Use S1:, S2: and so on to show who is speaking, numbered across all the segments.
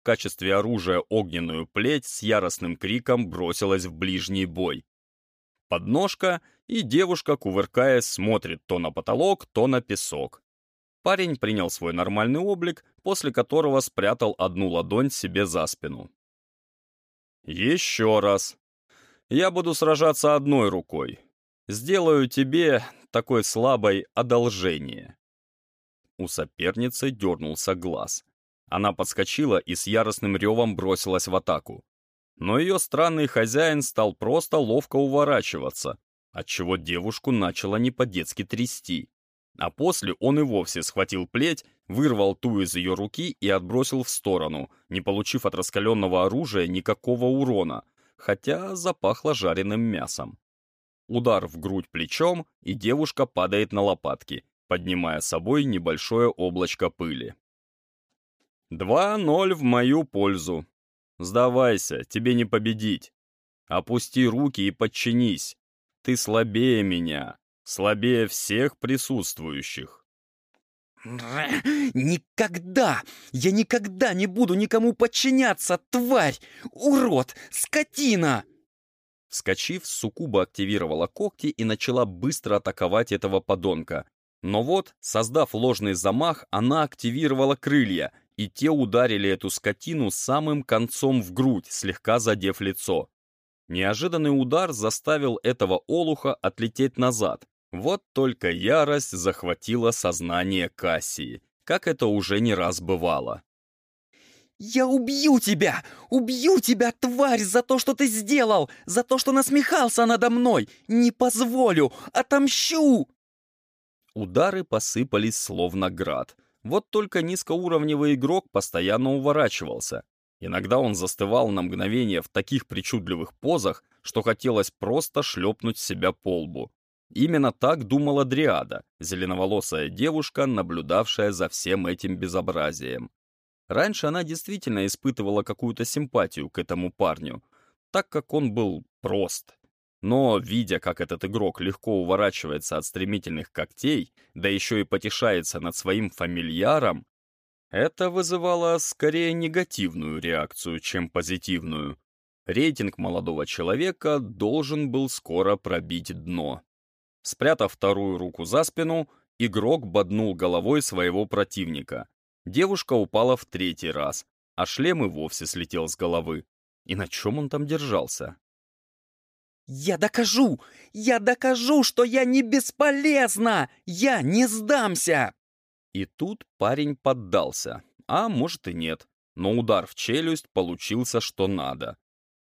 S1: в качестве оружия огненную плеть, с яростным криком бросилась в ближний бой. Подножка, и девушка, кувыркаясь, смотрит то на потолок, то на песок. Парень принял свой нормальный облик, после которого спрятал одну ладонь себе за спину. «Еще раз. Я буду сражаться одной рукой. Сделаю тебе, такой слабой, одолжение». У соперницы дернулся глаз. Она подскочила и с яростным ревом бросилась в атаку. Но ее странный хозяин стал просто ловко уворачиваться, отчего девушку начала не по-детски трясти. А после он и вовсе схватил плеть, вырвал ту из ее руки и отбросил в сторону, не получив от раскаленного оружия никакого урона, хотя запахло жареным мясом. Удар в грудь плечом, и девушка падает на лопатки, поднимая с собой небольшое облачко пыли. «Два ноль в мою пользу. Сдавайся, тебе не победить. Опусти руки и подчинись. Ты слабее меня, слабее всех присутствующих.
S2: «Никогда! Я никогда не буду никому подчиняться, тварь! Урод! Скотина!»
S1: Вскочив, Сукуба активировала когти и начала быстро атаковать этого подонка. Но вот, создав ложный замах, она активировала крылья, и те ударили эту скотину самым концом в грудь, слегка задев лицо. Неожиданный удар заставил этого олуха отлететь назад. Вот только ярость захватила сознание Кассии, как это уже не раз бывало.
S2: «Я убью тебя! Убью тебя, тварь, за то, что ты сделал! За то, что насмехался надо мной! Не позволю! Отомщу!»
S1: Удары посыпались словно град. Вот только низкоуровневый игрок постоянно уворачивался. Иногда он застывал на мгновение в таких причудливых позах, что хотелось просто шлепнуть себя по лбу. Именно так думала Дриада, зеленоволосая девушка, наблюдавшая за всем этим безобразием. Раньше она действительно испытывала какую-то симпатию к этому парню, так как он был прост. Но, видя, как этот игрок легко уворачивается от стремительных когтей, да еще и потешается над своим фамильяром, это вызывало скорее негативную реакцию, чем позитивную. Рейтинг молодого человека должен был скоро пробить дно. Спрятав вторую руку за спину, игрок боднул головой своего противника. Девушка упала в третий раз, а шлем и вовсе слетел с головы. И на чем он там держался?
S2: «Я докажу! Я докажу, что я не бесполезна! Я не сдамся!»
S1: И тут парень поддался, а может и нет, но удар в челюсть получился что надо.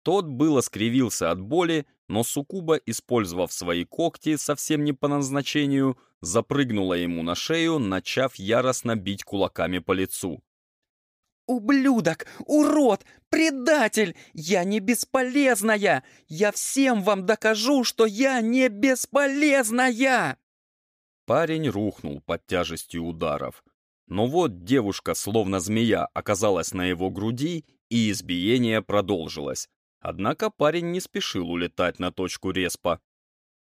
S1: Тот было скривился от боли, но Сукуба, использовав свои когти совсем не по назначению, запрыгнула ему на шею, начав яростно бить кулаками по лицу.
S2: «Ублюдок! Урод! Предатель! Я не бесполезная! Я всем вам докажу, что я не бесполезная!»
S1: Парень рухнул под тяжестью ударов. Но вот девушка, словно змея, оказалась на его груди, и избиение продолжилось. Однако парень не спешил улетать на точку респа.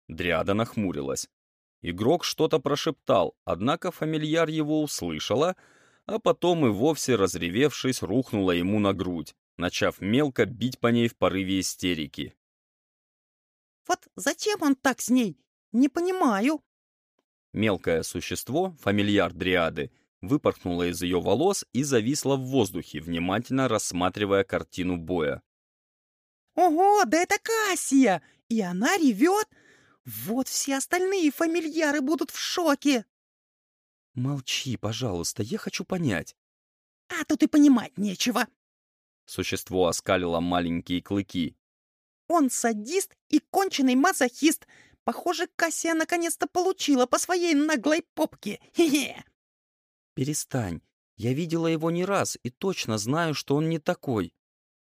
S1: Дриада нахмурилась. Игрок что-то прошептал, однако фамильяр его услышала, а потом и вовсе, разревевшись, рухнула ему на грудь, начав мелко бить по ней в порыве истерики.
S3: «Вот зачем он так с ней? Не понимаю»,
S1: Мелкое существо, фамильяр Дриады, выпорхнуло из ее волос и зависло в воздухе, внимательно рассматривая картину боя.
S3: «Ого, да это Кассия! И она ревет! Вот все остальные фамильяры будут в шоке!»
S1: «Молчи, пожалуйста, я хочу понять».
S3: «А тут и понимать нечего!»
S1: Существо оскалило маленькие клыки.
S3: «Он садист и конченый мазохист, Похоже, Кассия наконец-то получила по своей наглой попке. Хе-хе!»
S2: «Перестань. Я видела его не раз и точно знаю, что он не такой.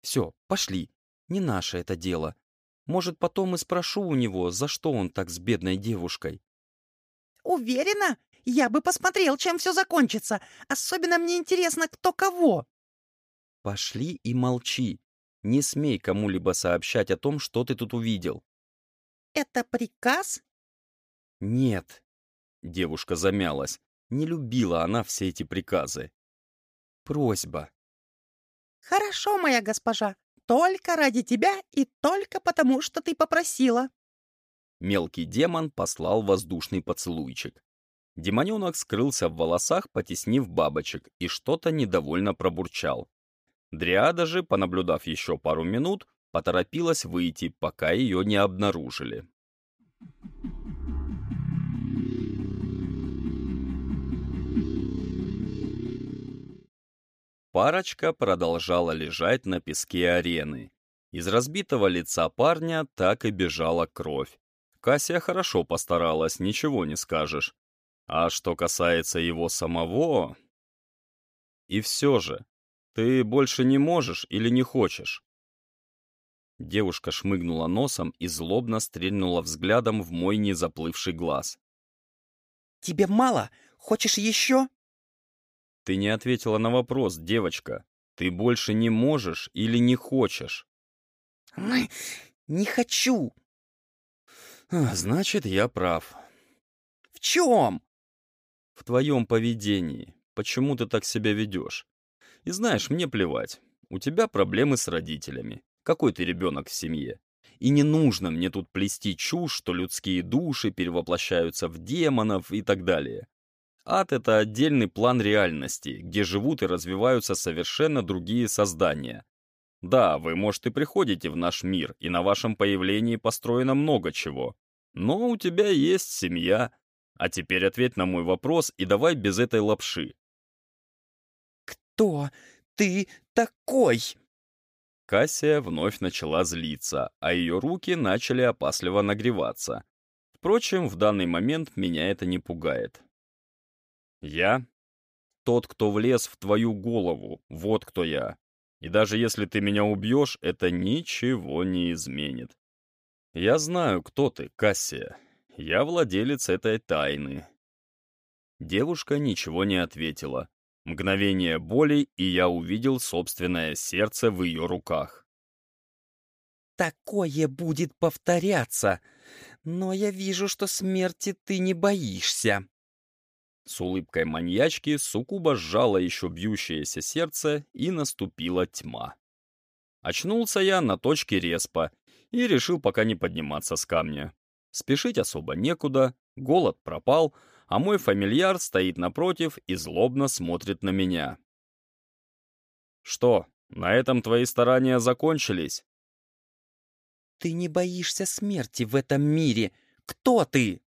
S2: Все, пошли. Не наше это дело. Может, потом и спрошу у него, за что он так с бедной девушкой».
S3: «Уверена? Я бы посмотрел, чем все закончится. Особенно мне интересно, кто кого».
S2: «Пошли и молчи. Не смей кому-либо сообщать о том, что ты тут увидел.
S3: «Это приказ?»
S2: «Нет». Девушка замялась. Не любила она все эти приказы. «Просьба».
S3: Хорошо, моя госпожа, только ради тебя и только потому, что ты попросила.
S1: Мелкий демон послал воздушный поцелуйчик. Демоненок скрылся в волосах, потеснив бабочек, и что-то недовольно пробурчал. Дриада же, понаблюдав еще пару минут, поторопилась выйти, пока ее не обнаружили. Парочка продолжала лежать на песке арены. Из разбитого лица парня так и бежала кровь. Кассия хорошо постаралась, ничего не скажешь. А что касается его самого... И все же, ты больше не можешь или не хочешь? Девушка шмыгнула носом и злобно стрельнула взглядом в мой незаплывший глаз.
S3: «Тебе мало? Хочешь еще?»
S1: Ты не ответила на вопрос, девочка. Ты больше не можешь или не хочешь?
S3: Не хочу.
S1: Значит, я прав.
S3: В чем?
S1: В твоем поведении. Почему ты так себя ведешь? И знаешь, мне плевать. У тебя проблемы с родителями. Какой ты ребенок в семье? И не нужно мне тут плести чушь, что людские души перевоплощаются в демонов и так далее. Ад — это отдельный план реальности, где живут и развиваются совершенно другие создания. Да, вы, может, и приходите в наш мир, и на вашем появлении построено много чего. Но у тебя есть семья. А теперь ответь на мой вопрос и давай без этой лапши.
S3: «Кто ты такой?»
S1: Кассия вновь начала злиться, а ее руки начали опасливо нагреваться. Впрочем, в данный момент меня это не пугает. Я? Тот, кто влез в твою голову, вот кто я. И даже если ты меня убьешь, это ничего не изменит. Я знаю, кто ты, Кассия. Я владелец этой тайны. Девушка ничего не ответила. Мгновение боли, и я увидел собственное сердце в ее руках.
S3: «Такое будет повторяться, но я вижу, что смерти ты не боишься»,
S1: с улыбкой маньячки Сукуба сжала еще бьющееся сердце, и наступила тьма. Очнулся я на точке респа и решил пока не подниматься с камня. Спешить особо некуда, голод пропал, а мой фамильяр стоит напротив и злобно смотрит на меня. «Что, на этом твои старания закончились?»
S3: «Ты не боишься смерти в этом мире. Кто ты?»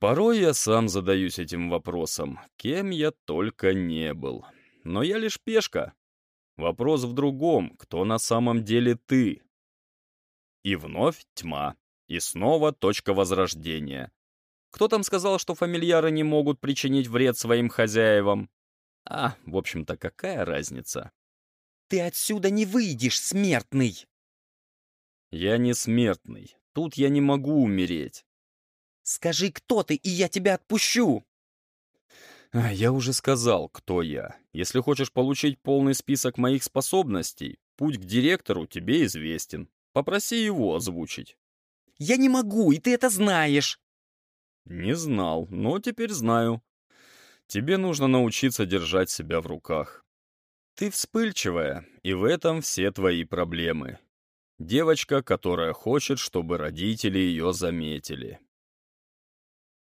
S1: Порой я сам задаюсь этим вопросом, кем я только не был. Но я лишь пешка. Вопрос в другом, кто на самом деле ты? И вновь тьма. И снова точка возрождения. Кто там сказал, что фамильяры не могут причинить вред своим хозяевам? А, в общем-то, какая разница?
S3: Ты отсюда не выйдешь, смертный!
S1: Я не смертный. Тут я не могу умереть.
S3: Скажи, кто ты, и я тебя отпущу!»
S1: «Я уже сказал, кто я. Если хочешь получить полный список моих способностей, путь к директору тебе известен. Попроси его озвучить».
S3: «Я не могу, и ты это знаешь!»
S1: «Не знал, но теперь знаю. Тебе нужно научиться держать себя в руках. Ты вспыльчивая, и в этом все твои проблемы. Девочка, которая хочет, чтобы родители ее заметили.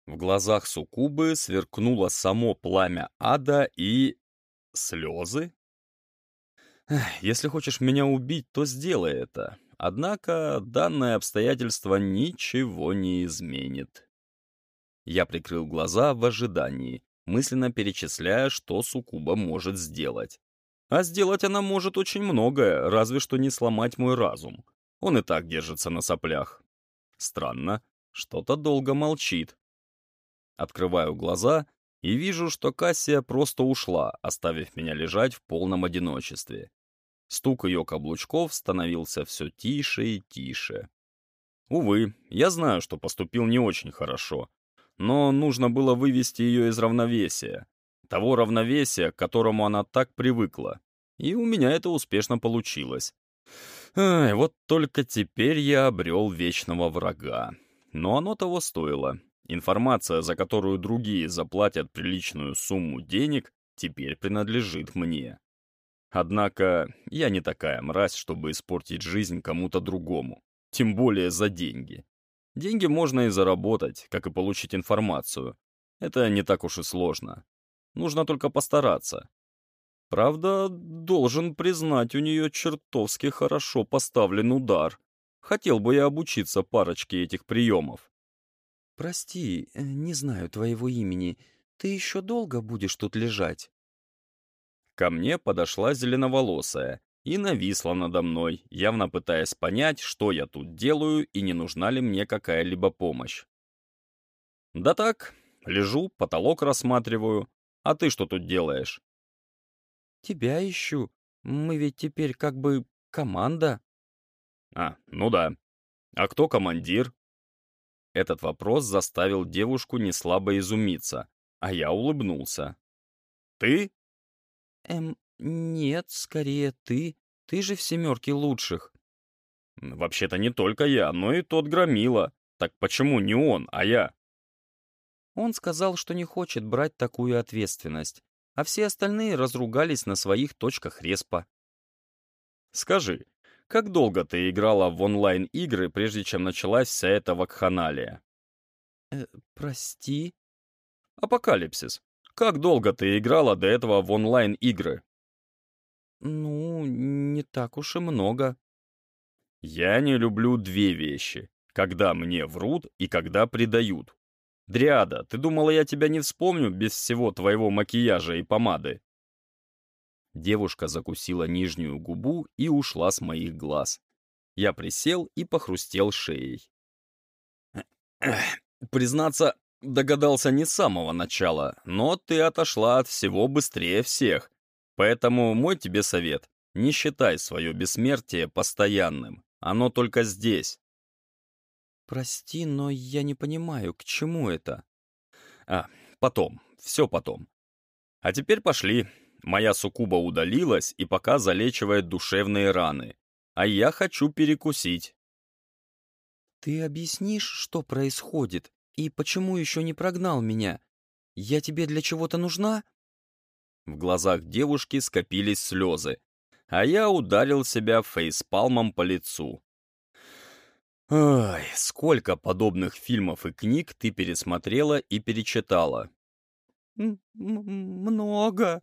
S1: В глазах Сукубы сверкнуло само пламя ада и... слезы? Если хочешь меня убить, то сделай это. Однако данное обстоятельство ничего не изменит. Я прикрыл глаза в ожидании, мысленно перечисляя, что Сукуба может сделать. А сделать она может очень многое, разве что не сломать мой разум. Он и так держится на соплях. Странно, что-то долго молчит, Открываю глаза и вижу, что Кассия просто ушла, оставив меня лежать в полном одиночестве. Стук ее каблучков становился все тише и тише. Увы, я знаю, что поступил не очень хорошо, но нужно было вывести ее из равновесия, того равновесия, к которому она так привыкла, и у меня это успешно получилось. Ай, вот только теперь я обрел вечного врага. Но оно того стоило. Информация, за которую другие заплатят приличную сумму денег, теперь принадлежит мне. Однако я не такая мразь, чтобы испортить жизнь кому-то другому. Тем более за деньги. Деньги можно и заработать, как и получить информацию. Это не так уж и сложно. Нужно только постараться. Правда, должен признать, у нее чертовски хорошо поставлен удар. Хотел бы я обучиться парочке этих приемов.
S2: «Прости, э, не знаю твоего имени. Ты еще долго будешь тут лежать?»
S1: Ко мне подошла зеленоволосая и нависла надо мной, явно пытаясь понять, что я тут делаю и не нужна ли мне какая-либо помощь. «Да так, лежу, потолок рассматриваю. А ты что тут делаешь?»
S2: «Тебя ищу. Мы ведь теперь как бы команда».
S1: «А, ну да. А кто командир?» Этот вопрос заставил девушку неслабо изумиться, а я улыбнулся. «Ты?»
S2: «Эм, нет, скорее ты. Ты же в семерке лучших».
S1: «Вообще-то не только я, но и тот громила. Так почему не он, а я?»
S2: Он сказал, что не хочет брать такую ответственность, а все остальные разругались на своих точках респа.
S1: «Скажи, как долго ты играла в онлайн-игры, прежде чем началась вся эта вакханалия?»
S2: «Э, прости?»
S1: «Апокалипсис. Как долго ты играла до этого в онлайн-игры?»
S2: «Ну, не так уж и много».
S1: «Я не люблю две вещи. Когда мне врут и когда предают. Дриада, ты думала, я тебя не вспомню без всего твоего макияжа и помады?» Девушка закусила нижнюю губу и ушла с моих глаз. Я присел и похрустел шеей. Признаться, догадался не с самого начала, но ты отошла от всего быстрее всех. Поэтому мой тебе совет — не считай свое бессмертие постоянным. Оно только здесь.
S2: Прости, но я не понимаю, к чему это?
S1: А, потом, все потом. А теперь пошли, Моя суккуба удалилась и пока залечивает душевные раны. А я хочу перекусить.
S2: Ты объяснишь, что происходит и почему еще не прогнал меня? Я тебе для чего-то нужна?
S1: В глазах девушки скопились слезы, а я ударил себя фейспалмом по лицу. Ой, сколько подобных фильмов и книг ты пересмотрела и перечитала?
S2: «Много»,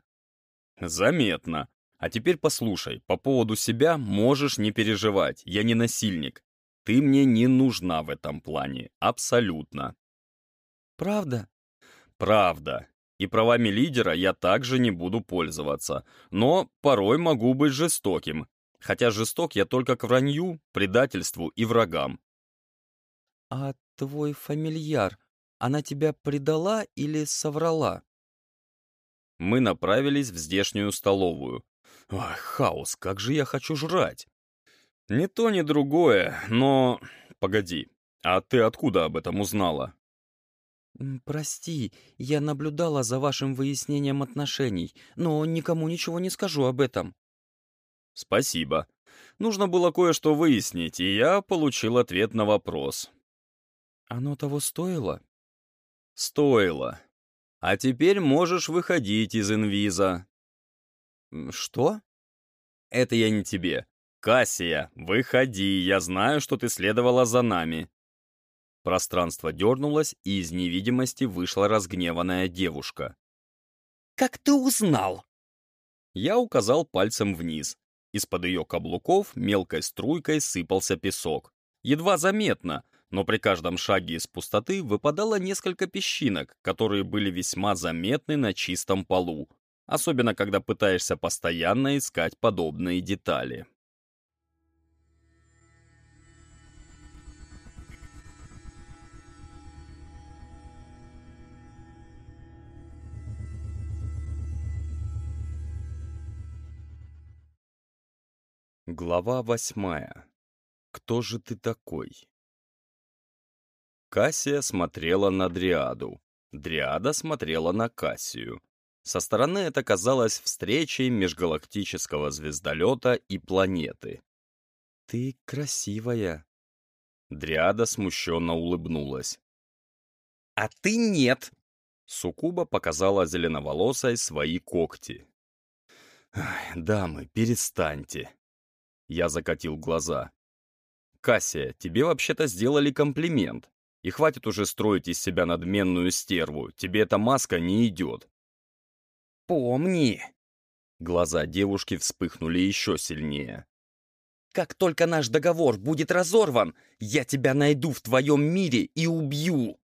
S1: Заметно. А теперь послушай, по поводу себя можешь не переживать, я не насильник. Ты мне не нужна в этом плане, абсолютно.
S2: Правда?
S1: Правда. И правами лидера я также не буду пользоваться. Но порой могу быть жестоким. Хотя жесток я только к вранью, предательству и врагам.
S2: А твой фамильяр, она тебя предала или соврала?
S1: Мы направились в здешнюю столовую. Ах, хаос, как же я хочу жрать! Ни то, ни другое, но... Погоди, а ты откуда об этом узнала?
S2: «Прости, я наблюдала за вашим выяснением отношений, но никому ничего не скажу об этом».
S1: «Спасибо. Нужно было кое-что выяснить, и я получил ответ на вопрос».
S2: «Оно того стоило?»
S1: «Стоило. А теперь можешь выходить из инвиза».
S2: «Что?»
S1: «Это я не тебе. Кассия, выходи, я знаю, что ты следовала за нами». Пространство дернулось, и из невидимости вышла разгневанная девушка.
S3: «Как ты узнал?»
S1: Я указал пальцем вниз. Из-под ее каблуков мелкой струйкой сыпался песок. Едва заметно, но при каждом шаге из пустоты выпадало несколько песчинок, которые были весьма заметны на чистом полу, особенно когда пытаешься постоянно искать подобные детали. Глава восьмая. Кто же ты такой? Кассия смотрела на Дриаду. Дриада смотрела на Кассию. Со стороны это казалось встречей межгалактического звездолета и планеты.
S2: «Ты красивая».
S1: Дриада смущенно улыбнулась.
S3: «А ты нет!»
S1: Сукуба показала зеленоволосой свои когти. «Дамы, перестаньте!» Я закатил глаза. «Кассия, тебе вообще-то сделали комплимент. И хватит уже строить из себя надменную стерву. Тебе эта маска не идет».
S2: «Помни!»
S1: Глаза девушки вспыхнули еще сильнее.
S2: «Как только наш договор будет разорван, я тебя найду в твоем мире и убью!»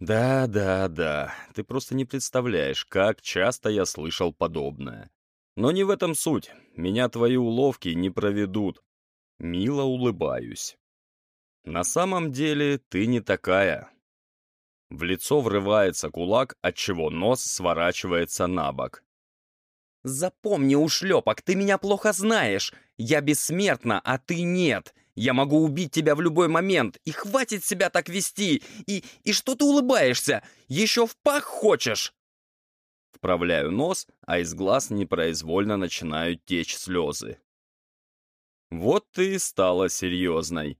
S1: «Да, да, да, ты просто не представляешь, как часто я слышал подобное. Но не в этом суть. Меня твои уловки не проведут. Мило улыбаюсь. На самом деле ты не такая. В лицо врывается кулак, отчего нос сворачивается на бок.
S2: «Запомни, ушлепок, ты меня плохо знаешь. Я бессмертна, а ты нет. Я могу убить тебя в любой момент, и хватит себя так вести. И, и что ты улыбаешься? Еще в пах хочешь?»
S1: Вправляю нос, а из глаз непроизвольно начинают течь слезы. Вот ты и стала серьезной.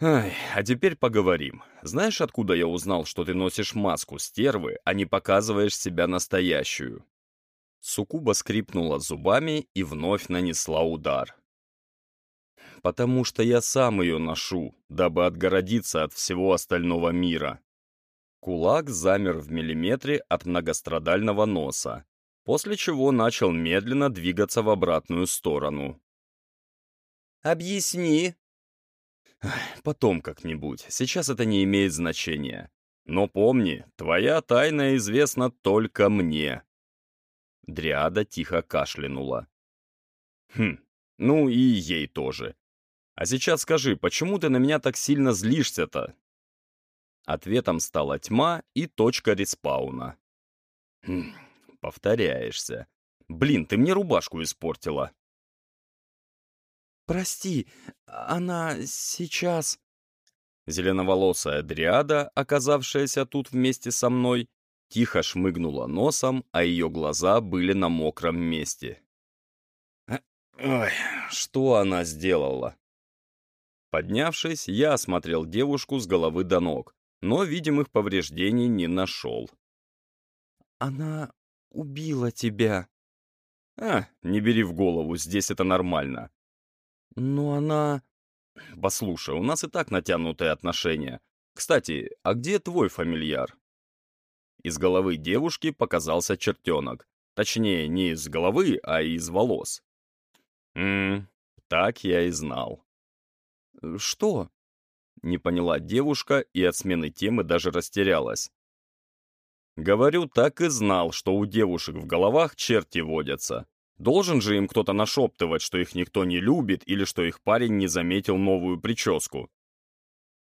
S1: Ай, а теперь поговорим. Знаешь, откуда я узнал, что ты носишь маску стервы, а не показываешь себя настоящую? Сукуба скрипнула зубами и вновь нанесла удар. «Потому что я сам ее ношу, дабы отгородиться от всего остального мира. Кулак замер в миллиметре от многострадального носа, после чего начал медленно двигаться в обратную сторону.
S2: «Объясни!»
S1: «Потом как-нибудь, сейчас это не имеет значения. Но помни, твоя тайна известна только мне». Дриада тихо кашлянула. «Хм, ну и ей тоже. А сейчас скажи, почему ты на меня так сильно злишься-то?» Ответом стала тьма и точка респауна. Хм, повторяешься. Блин, ты мне рубашку испортила.
S2: «Прости, она сейчас...»
S1: Зеленоволосая дриада, оказавшаяся тут вместе со мной, тихо шмыгнула носом, а ее глаза были на мокром месте. Ой, что она сделала? Поднявшись, я осмотрел девушку с головы до ног но видимых повреждений не нашел.
S2: «Она убила тебя».
S1: «А, не бери в голову, здесь это нормально».
S2: «Но она...»
S1: «Послушай, у нас и так натянутые отношения. Кстати, а где твой фамильяр?» Из головы девушки показался чертенок. Точнее, не из головы, а из волос. «Ммм, так я и знал».
S2: «Что?»
S1: Не поняла девушка и от смены темы даже растерялась. Говорю, так и знал, что у девушек в головах черти водятся. Должен же им кто-то нашептывать, что их никто не любит или что их парень не заметил новую прическу.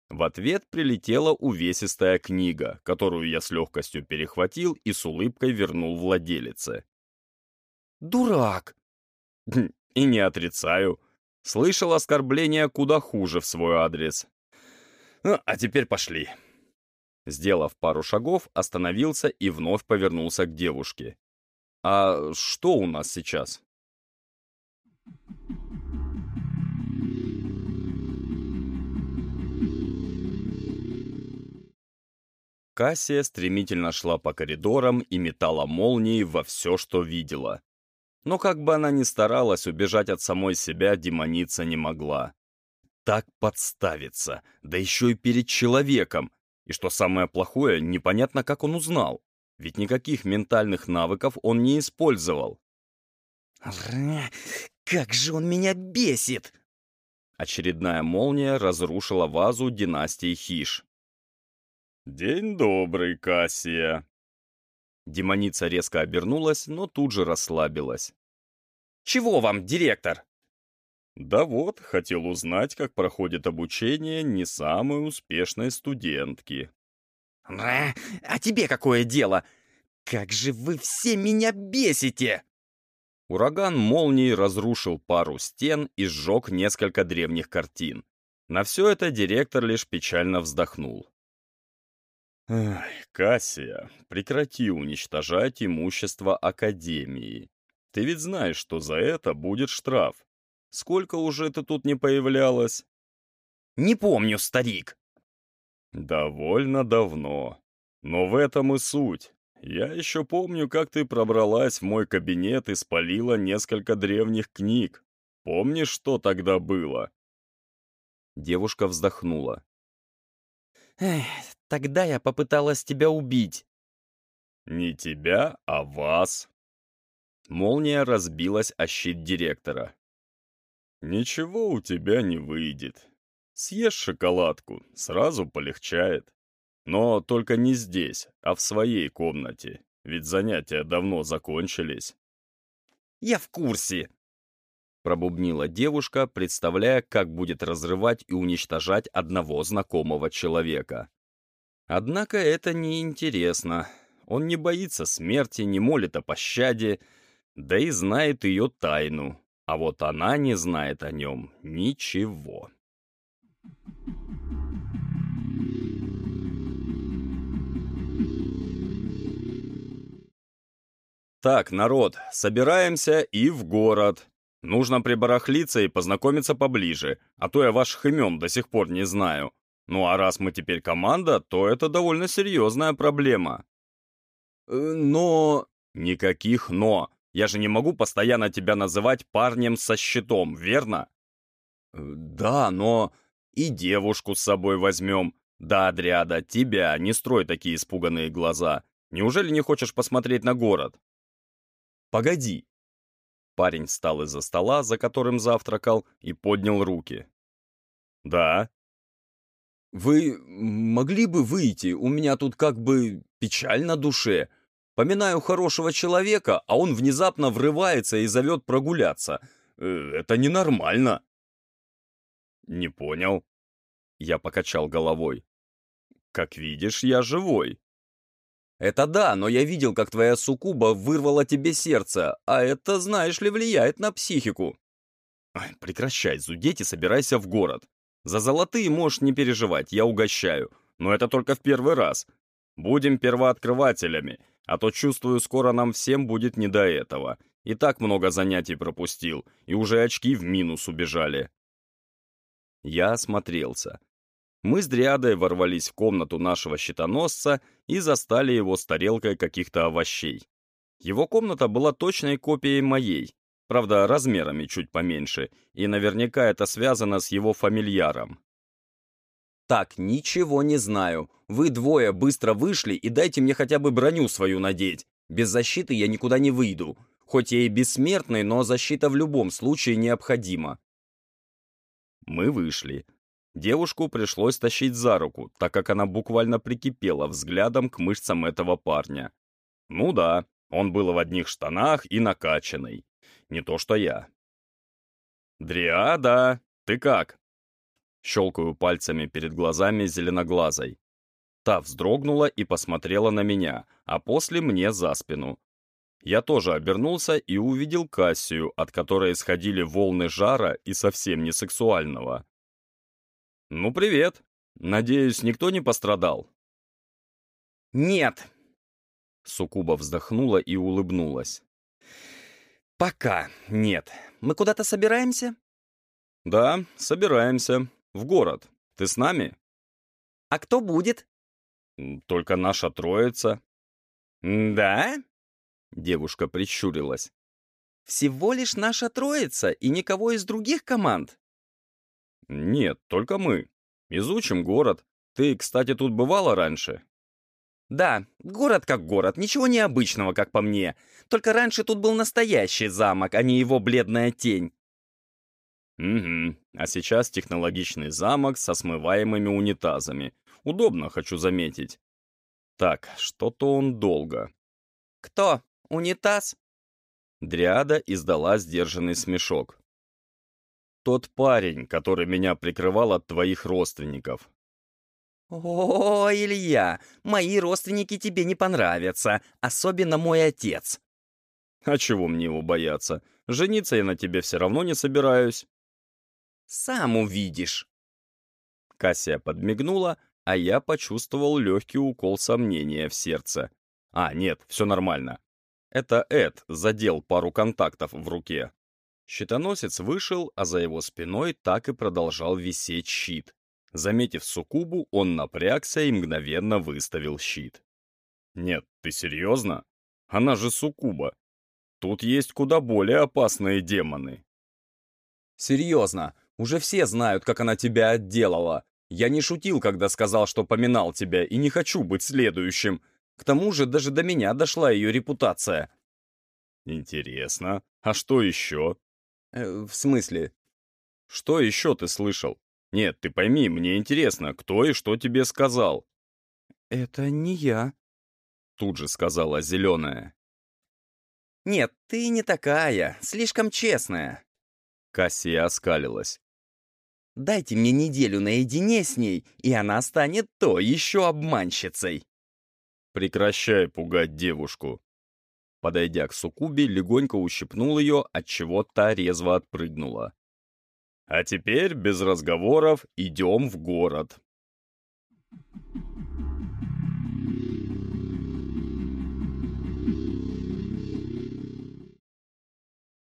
S1: В ответ прилетела увесистая книга, которую я с легкостью перехватил и с улыбкой вернул владелице.
S2: «Дурак!»
S1: И не отрицаю. Слышал оскорбления куда хуже в свой адрес. Ну, а теперь пошли. Сделав пару шагов, остановился и вновь повернулся к девушке. «А что у нас сейчас?» Кассия стремительно шла по коридорам и метала молнии во все, что видела. Но как бы она ни старалась, убежать от самой себя демоница не могла так подставиться, да еще и перед человеком. И что самое плохое, непонятно, как он узнал. Ведь никаких ментальных навыков он не использовал.
S2: «Как же он меня бесит!»
S1: Очередная молния разрушила вазу династии Хиш. «День добрый, Кассия!» Демоница резко обернулась, но тут же расслабилась.
S2: «Чего вам, директор?»
S1: Да вот, хотел узнать, как проходит обучение не самой успешной студентки.
S2: А, а тебе какое дело? Как же вы все меня бесите!
S1: Ураган молнии разрушил пару стен и сжег несколько древних картин. На все это директор лишь печально вздохнул. «Эх, Кассия, прекрати уничтожать имущество Академии. Ты ведь знаешь, что за это будет штраф. Сколько уже ты тут не появлялась?»
S2: «Не помню, старик».
S1: «Довольно давно. Но в этом и суть. я еще помню, как ты пробралась в мой кабинет и спалила несколько древних книг. Помнишь, что тогда было?»
S2: Девушка вздохнула. «Эх, тогда я попыталась тебя убить».
S1: «Не тебя, а вас». Молния разбилась о щит директора. «Ничего у тебя не выйдет. Съешь шоколадку, сразу полегчает. Но только не здесь, а в своей комнате, ведь занятия давно закончились».
S2: «Я в курсе», — пробубнила девушка, представляя, как будет разрывать и уничтожать одного знакомого человека. Однако это неинтересно. Он не боится смерти, не молит о пощаде, да и знает ее тайну, а вот она не знает о нем ничего.
S1: Так, народ, собираемся и в город. Нужно прибарахлиться и познакомиться поближе, а то я ваших имен до сих пор не знаю. Ну а раз мы теперь команда, то это довольно серьезная проблема. Э, но... Никаких «но». Я же не могу постоянно тебя называть парнем со щитом, верно? Э, да, но... И девушку с собой возьмем. Да, Адриада, тебя, не строй такие испуганные глаза. Неужели не хочешь посмотреть на город? «Погоди!» Парень встал из-за стола, за которым завтракал, и поднял руки. «Да?» «Вы могли бы выйти? У меня тут как бы печаль на душе. Поминаю хорошего человека, а он внезапно врывается и зовет прогуляться. Э, это ненормально». «Не понял». Я покачал головой. «Как видишь, я живой. Это да, но я видел, как твоя суккуба вырвала тебе сердце, а это, знаешь ли, влияет на психику. Прекращай зудеть и собирайся в город. За золотые можешь не переживать, я угощаю. Но это только в первый раз. Будем первооткрывателями, а то, чувствую, скоро нам всем будет не до этого. И так много занятий пропустил, и уже очки в минус убежали. Я осмотрелся. Мы с Дриадой ворвались в комнату нашего щитоносца и застали его с тарелкой каких-то овощей. Его комната была точной копией моей, правда, размерами чуть поменьше, и наверняка это связано с его фамильяром. «Так, ничего не знаю. Вы двое быстро вышли и дайте мне хотя бы броню свою надеть. Без защиты я никуда не выйду. Хоть я и бессмертный, но защита в любом случае необходима». Мы вышли. Девушку пришлось тащить за руку, так как она буквально прикипела взглядом к мышцам этого парня. Ну да, он был в одних штанах и накачанный. Не то что я. «Дриада, ты как?» Щелкаю пальцами перед глазами зеленоглазой. Та вздрогнула и посмотрела на меня, а после мне за спину. Я тоже обернулся и увидел Кассию, от которой исходили волны жара и совсем не сексуального. «Ну, привет. Надеюсь, никто не пострадал?»
S2: «Нет!» Сукуба вздохнула и улыбнулась. «Пока нет. Мы куда-то собираемся?»
S1: «Да, собираемся. В город. Ты с нами?»
S2: «А кто будет?»
S1: «Только наша троица».
S2: «Да?» Девушка прищурилась. «Всего лишь наша троица и никого из других команд?»
S1: «Нет, только мы. Изучим город. Ты, кстати, тут бывала раньше?»
S2: «Да, город как город, ничего необычного, как по мне. Только раньше тут был настоящий замок, а не его бледная тень».
S1: «Угу, а сейчас технологичный замок со смываемыми унитазами. Удобно, хочу заметить. Так, что-то он долго».
S2: «Кто? Унитаз?»
S1: Дриада издала сдержанный смешок. Тот парень, который меня прикрывал от твоих родственников.
S2: О, Илья, мои родственники тебе не понравятся, особенно мой отец.
S1: А чего мне его бояться? Жениться я на тебе все равно не собираюсь.
S2: Сам увидишь.
S1: Кассия подмигнула, а я почувствовал легкий укол сомнения в сердце. А, нет, все нормально. Это Эд задел пару контактов в руке. Щитоносец вышел, а за его спиной так и продолжал висеть щит. Заметив суккубу, он напрягся и мгновенно выставил щит. Нет, ты серьезно? Она же суккуба. Тут есть куда более опасные демоны.
S2: Серьезно, уже все знают, как она тебя отделала. Я не шутил, когда сказал, что поминал тебя, и не хочу быть следующим. К тому же даже до меня дошла ее репутация.
S1: Интересно. А что еще?
S2: Э, в смысле?
S1: Что еще ты слышал? Нет, ты пойми, мне интересно, кто и что тебе сказал.
S2: Это не я.
S1: Тут же сказала зеленая.
S2: Нет, ты не такая, слишком честная.
S1: Кассия оскалилась.
S2: Дайте мне неделю наедине с ней, и она станет то еще обманщицей.
S1: Прекращай пугать девушку. Подойдя к Сукубе, легонько ущипнул ее, отчего та резво отпрыгнула. А теперь, без разговоров, идем в город.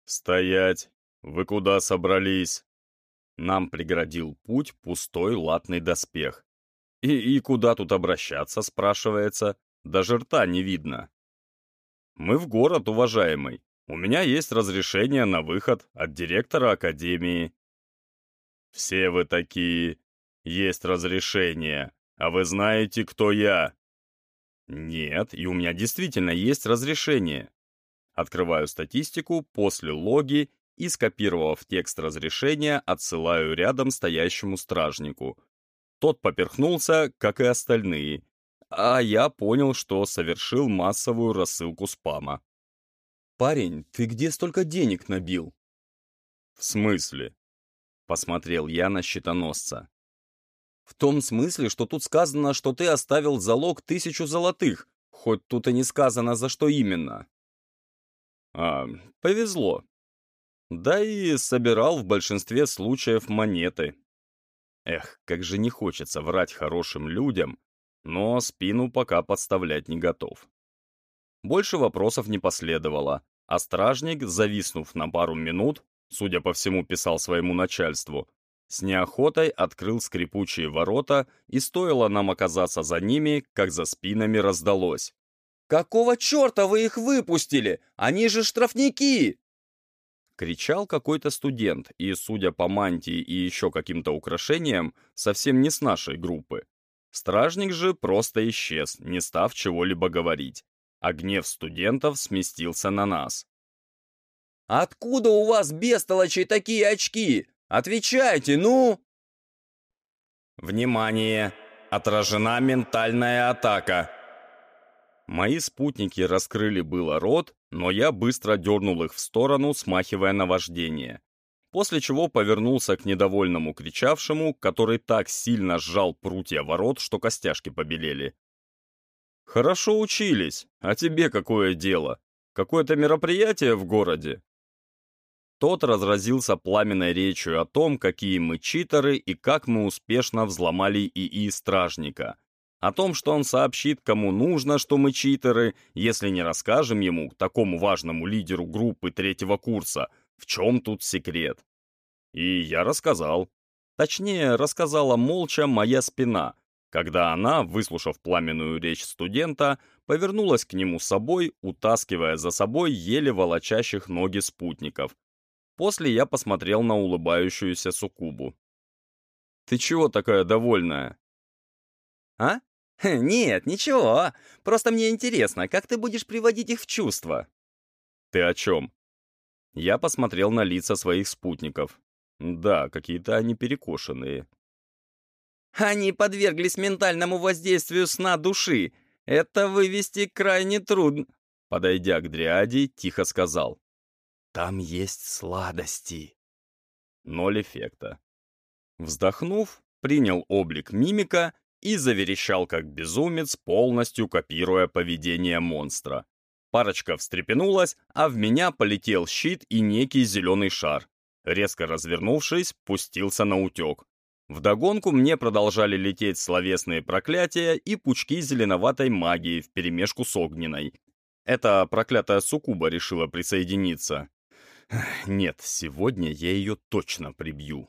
S1: «Стоять! Вы куда собрались?» Нам преградил путь пустой латный доспех. И, и куда тут обращаться, спрашивается? Даже рта не видно. Мы в город, уважаемый. У меня есть разрешение на выход от директора академии. Все вы такие. Есть разрешение. А вы знаете, кто я? Нет, и у меня действительно есть разрешение. Открываю статистику после логи и, скопировав текст разрешения, отсылаю рядом стоящему стражнику. Тот поперхнулся, как и остальные, а я понял, что совершил массовую рассылку спама.
S2: «Парень, ты где столько денег набил?»
S1: «В смысле?» — посмотрел я на щитоносца.
S2: «В том смысле, что тут сказано, что ты оставил залог тысячу золотых, хоть тут и не сказано, за что именно».
S1: «А, повезло. Да и собирал в большинстве случаев монеты. Эх, как же не хочется врать хорошим людям, но спину пока подставлять не готов. Больше вопросов не последовало, а стражник, зависнув на пару минут, судя по всему, писал своему начальству, с неохотой открыл скрипучие ворота, и стоило нам оказаться за ними, как за спинами раздалось.
S2: «Какого черта вы их выпустили? Они же штрафники!»
S1: Кричал какой-то студент, и, судя по мантии и еще каким-то украшениям, совсем не с нашей группы. Стражник же просто исчез, не став чего-либо говорить, а гнев студентов сместился на нас.
S2: «Откуда у вас, бестолочи, такие очки? Отвечайте, ну!»
S1: «Внимание! Отражена ментальная атака!» Мои спутники раскрыли было рот, но я быстро дернул их в сторону, смахивая наваждение. После чего повернулся к недовольному кричавшему, который так сильно сжал прутья ворот, что костяшки побелели. «Хорошо учились, а тебе какое дело? Какое-то мероприятие в городе?» Тот разразился пламенной речью о том, какие мы читеры и как мы успешно взломали ИИ Стражника, о том, что он сообщит, кому нужно, что мы читеры, если не расскажем ему, такому важному лидеру группы третьего курса, в чем тут секрет. И я рассказал. Точнее, рассказала молча моя спина, когда она, выслушав пламенную речь студента, повернулась к нему собой, утаскивая за собой еле волочащих ноги спутников. После я посмотрел на улыбающуюся Сукубу. «Ты чего такая довольная?»
S2: «А?» «Нет, ничего. Просто мне интересно, как ты будешь приводить их в чувство?»
S1: «Ты о чем?» Я посмотрел на лица своих спутников. Да, какие-то они перекошенные.
S2: «Они подверглись ментальному воздействию сна души. Это вывести крайне трудно», — подойдя к Дриаде, тихо сказал. «Там есть сладости».
S1: Ноль эффекта. Вздохнув, принял облик мимика и заверещал как безумец, полностью копируя поведение монстра. Парочка встрепенулась, а в меня полетел щит и некий зеленый шар. Резко развернувшись, пустился на утек. Вдогонку мне продолжали лететь словесные проклятия и пучки зеленоватой магии вперемешку с огненной. Эта проклятая суккуба решила присоединиться. Нет, сегодня я ее точно прибью.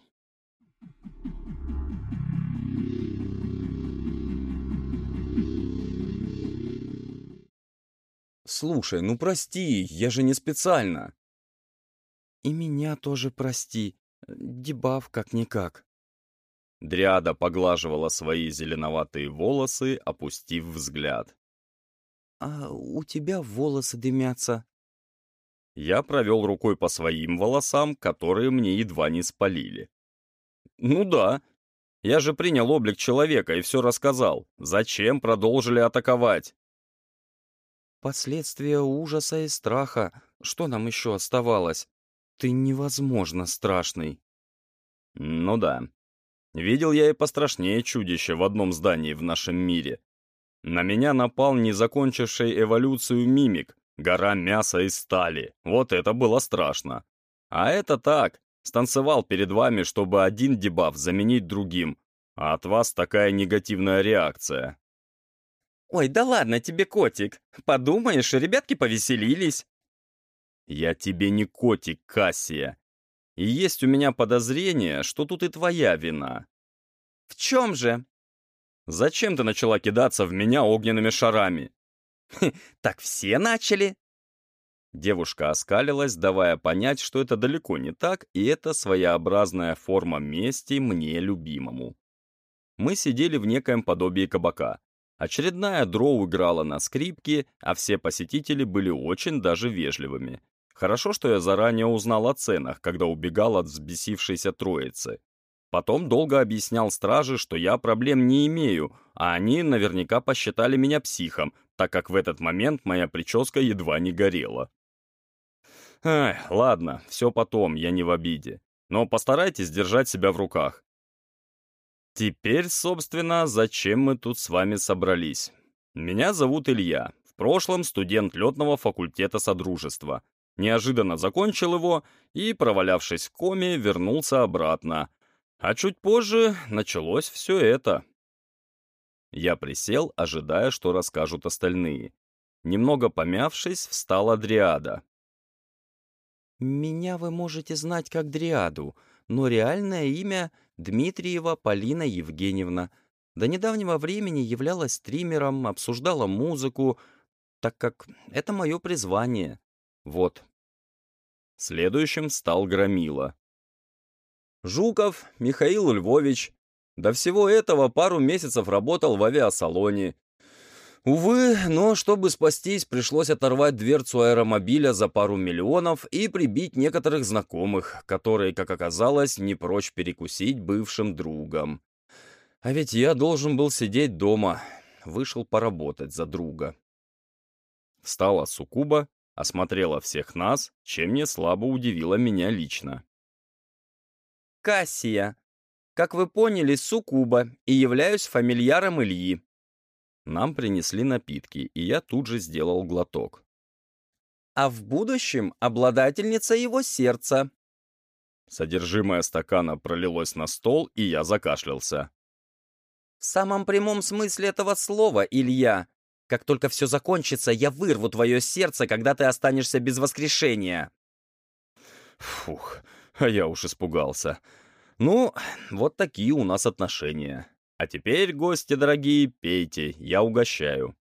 S1: Слушай, ну прости, я же не специально.
S2: И меня тоже прости. Дебаф как-никак.
S1: Дриада поглаживала свои зеленоватые волосы, опустив взгляд.
S2: «А у тебя волосы дымятся».
S1: Я провел рукой по своим волосам, которые мне едва не спалили. «Ну да, я же принял облик человека и все рассказал. Зачем продолжили атаковать?»
S2: «Последствия ужаса и страха. Что нам еще оставалось? Ты невозможно страшный».
S1: «Ну да. Видел я и пострашнее чудища в одном здании в нашем мире. На меня напал незакончивший эволюцию мимик, гора мяса и стали. Вот это было страшно. А это так, станцевал перед вами, чтобы один дебаф заменить другим, а от вас такая негативная реакция.
S3: «Ой, да ладно тебе, котик. Подумаешь, ребятки повеселились».
S1: «Я тебе не котик, Кассия. И есть у меня подозрение, что тут и твоя вина».
S3: «В чем же?»
S1: «Зачем ты начала кидаться в меня огненными шарами?»
S3: «Так все начали?»
S1: Девушка оскалилась, давая понять, что это далеко не так, и это своеобразная форма мести мне любимому. Мы сидели в некоем подобии кабака. Очередная дроу играла на скрипке, а все посетители были очень даже вежливыми. Хорошо, что я заранее узнал о ценах, когда убегал от взбесившейся троицы. Потом долго объяснял страже, что я проблем не имею, а они наверняка посчитали меня психом, так как в этот момент моя прическа едва не горела. Эх, ладно, все потом, я не в обиде. Но постарайтесь держать себя в руках. Теперь, собственно, зачем мы тут с вами собрались? Меня зовут Илья, в прошлом студент летного факультета Содружества неожиданно закончил его и, провалявшись в коме, вернулся обратно. А чуть позже началось все это. Я присел, ожидая, что расскажут остальные. Немного помявшись, встала Дриада.
S2: «Меня вы можете знать как Дриаду, но реальное имя Дмитриева Полина Евгеньевна. До недавнего времени являлась стримером, обсуждала музыку, так как это мое призвание. Вот,
S1: Следующим стал Громила. Жуков Михаил Львович. До всего этого пару месяцев работал в авиасалоне. Увы, но чтобы спастись, пришлось оторвать дверцу аэромобиля за пару миллионов и прибить некоторых знакомых, которые, как оказалось, не прочь перекусить бывшим другом. А ведь я должен был сидеть дома. Вышел поработать за друга. Встала Сукуба осмотрела всех нас, чем не слабо удивила меня лично.
S3: «Кассия. Как вы поняли, суккуба и являюсь фамильяром Ильи».
S1: Нам принесли напитки, и я тут же сделал глоток.
S3: «А в будущем обладательница его сердца».
S1: Содержимое стакана пролилось на стол, и я закашлялся.
S3: «В самом прямом смысле этого слова, Илья. Как только все закончится, я вырву твое сердце, когда ты останешься без воскрешения».
S1: Фух, а я уж испугался. Ну, вот такие у нас отношения. А теперь, гости дорогие, пейте, я угощаю.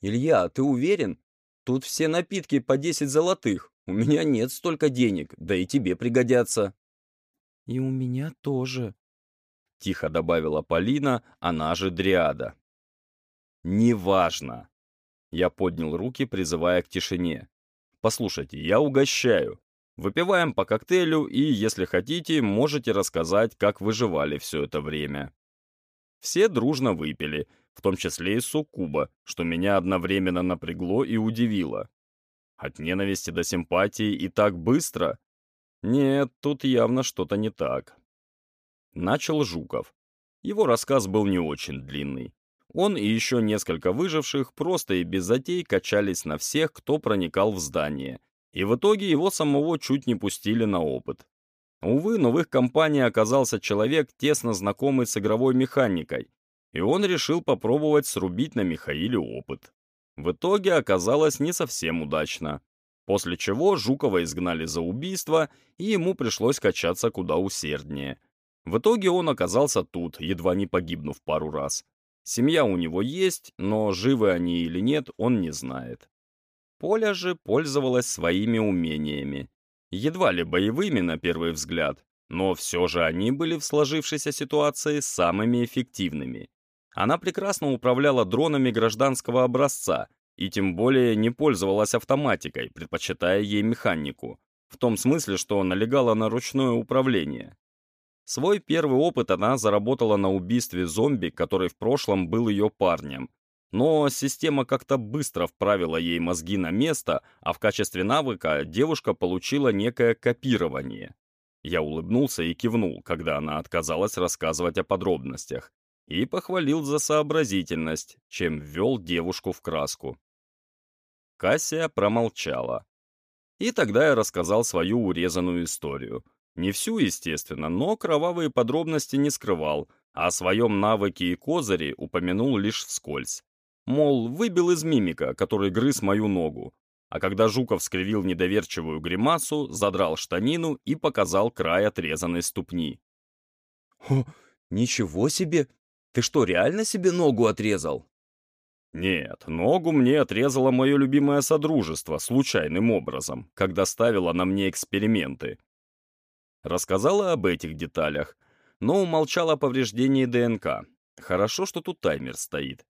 S1: Илья, ты уверен? Тут все напитки по 10 золотых. У меня нет столько денег, да и тебе пригодятся.
S2: И у меня тоже, —
S1: тихо добавила Полина, она же Дриада. «Неважно!» Я поднял руки, призывая к тишине. «Послушайте, я угощаю. Выпиваем по коктейлю и, если хотите, можете рассказать, как выживали все это время». Все дружно выпили, в том числе и суккуба, что меня одновременно напрягло и удивило. От ненависти до симпатии и так быстро? Нет, тут явно что-то не так. Начал Жуков. Его рассказ был не очень длинный. Он и еще несколько выживших просто и без затей качались на всех, кто проникал в здание. И в итоге его самого чуть не пустили на опыт. Увы, но в их компании оказался человек, тесно знакомый с игровой механикой, и он решил попробовать срубить на Михаиле опыт. В итоге оказалось не совсем удачно. После чего Жукова изгнали за убийство, и ему пришлось качаться куда усерднее. В итоге он оказался тут, едва не погибнув пару раз. Семья у него есть, но живы они или нет, он не знает. Поля же пользовалась своими умениями. Едва ли боевыми на первый взгляд, но все же они были в сложившейся ситуации самыми эффективными. Она прекрасно управляла дронами гражданского образца и тем более не пользовалась автоматикой, предпочитая ей механику, в том смысле, что налегала на ручное управление. Свой первый опыт она заработала на убийстве зомби, который в прошлом был ее парнем. Но система как-то быстро вправила ей мозги на место, а в качестве навыка девушка получила некое копирование. Я улыбнулся и кивнул, когда она отказалась рассказывать о подробностях, и похвалил за сообразительность, чем ввел девушку в краску. Кассия промолчала. И тогда я рассказал свою урезанную историю. Не всю, естественно, но кровавые подробности не скрывал, а о своем навыке и козыре упомянул лишь вскользь. Мол, выбил из мимика, который грыз мою ногу. А когда Жуков скривил недоверчивую гримасу, задрал штанину и показал край отрезанной ступни.
S2: «О, ничего себе! Ты что, реально себе ногу отрезал?»
S1: Нет, ногу мне отрезало мое любимое содружество случайным образом, когда ставило на мне эксперименты. Рассказала об этих деталях, но умолчала о повреждении ДНК. Хорошо, что тут таймер стоит.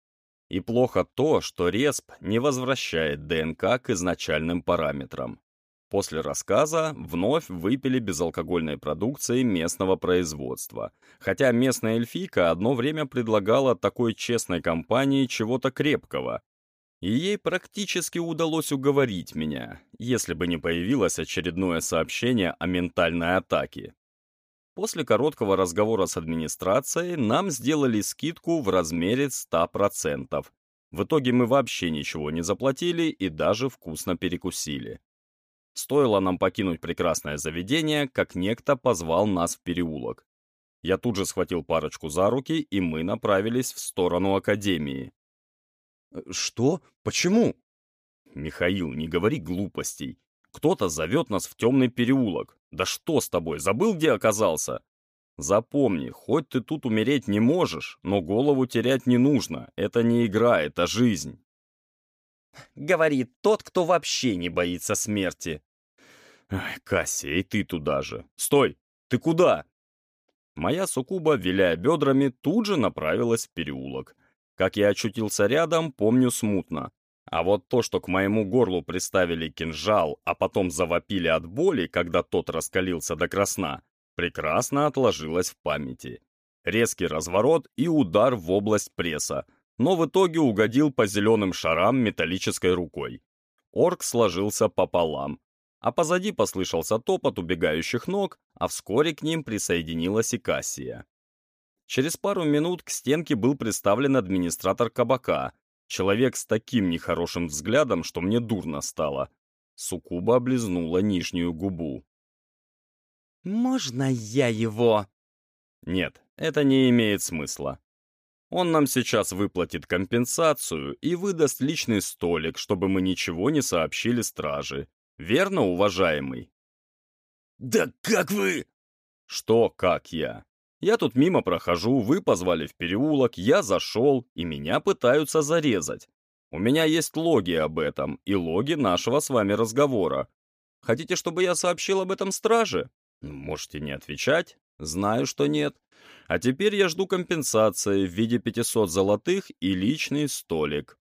S1: И плохо то, что РЕСП не возвращает ДНК к изначальным параметрам. После рассказа вновь выпили безалкогольной продукции местного производства, хотя местная эльфийка одно время предлагала такой честной компании чего-то крепкого, и ей практически удалось уговорить меня, если бы не появилось очередное сообщение о ментальной атаке. После короткого разговора с администрацией нам сделали скидку в размере 100%. В итоге мы вообще ничего не заплатили и даже вкусно перекусили. Стоило нам покинуть прекрасное заведение, как некто позвал нас в переулок. Я тут же схватил парочку за руки, и мы направились в сторону академии.
S2: «Э, «Что? Почему?»
S1: «Михаил, не говори глупостей. Кто-то зовет нас в темный переулок. Да что с тобой, забыл, где оказался? Запомни, хоть ты тут умереть не можешь, но голову терять не нужно. Это не игра, это жизнь».
S3: Говорит тот, кто вообще не боится смерти.
S1: Ай, Кассия, и ты туда же. Стой! Ты куда? Моя суккуба, виляя бедрами, тут же направилась в переулок. Как я очутился рядом, помню смутно. А вот то, что к моему горлу приставили кинжал, а потом завопили от боли, когда тот раскалился до красна, прекрасно отложилось в памяти. Резкий разворот и удар в область пресса, но в итоге угодил по зеленым шарам металлической рукой. Орк сложился пополам, а позади послышался топот убегающих ног, а вскоре к ним присоединилась и Кассия. Через пару минут к стенке был представлен администратор кабака, человек с таким нехорошим взглядом, что мне дурно стало. Сукуба облизнула нижнюю губу.
S3: «Можно я его?»
S1: «Нет, это не имеет смысла. Он нам сейчас выплатит компенсацию и выдаст личный столик, чтобы мы ничего не сообщили страже. Верно, уважаемый?»
S2: «Да как вы...»
S1: «Что как я? Я тут мимо прохожу, вы позвали в переулок, я зашел, и меня пытаются зарезать. У меня есть логи об этом и логи нашего с вами разговора. Хотите, чтобы я сообщил об этом страже? Можете не отвечать. Знаю, что нет. А теперь я жду компенсации в виде 500 золотых и личный столик.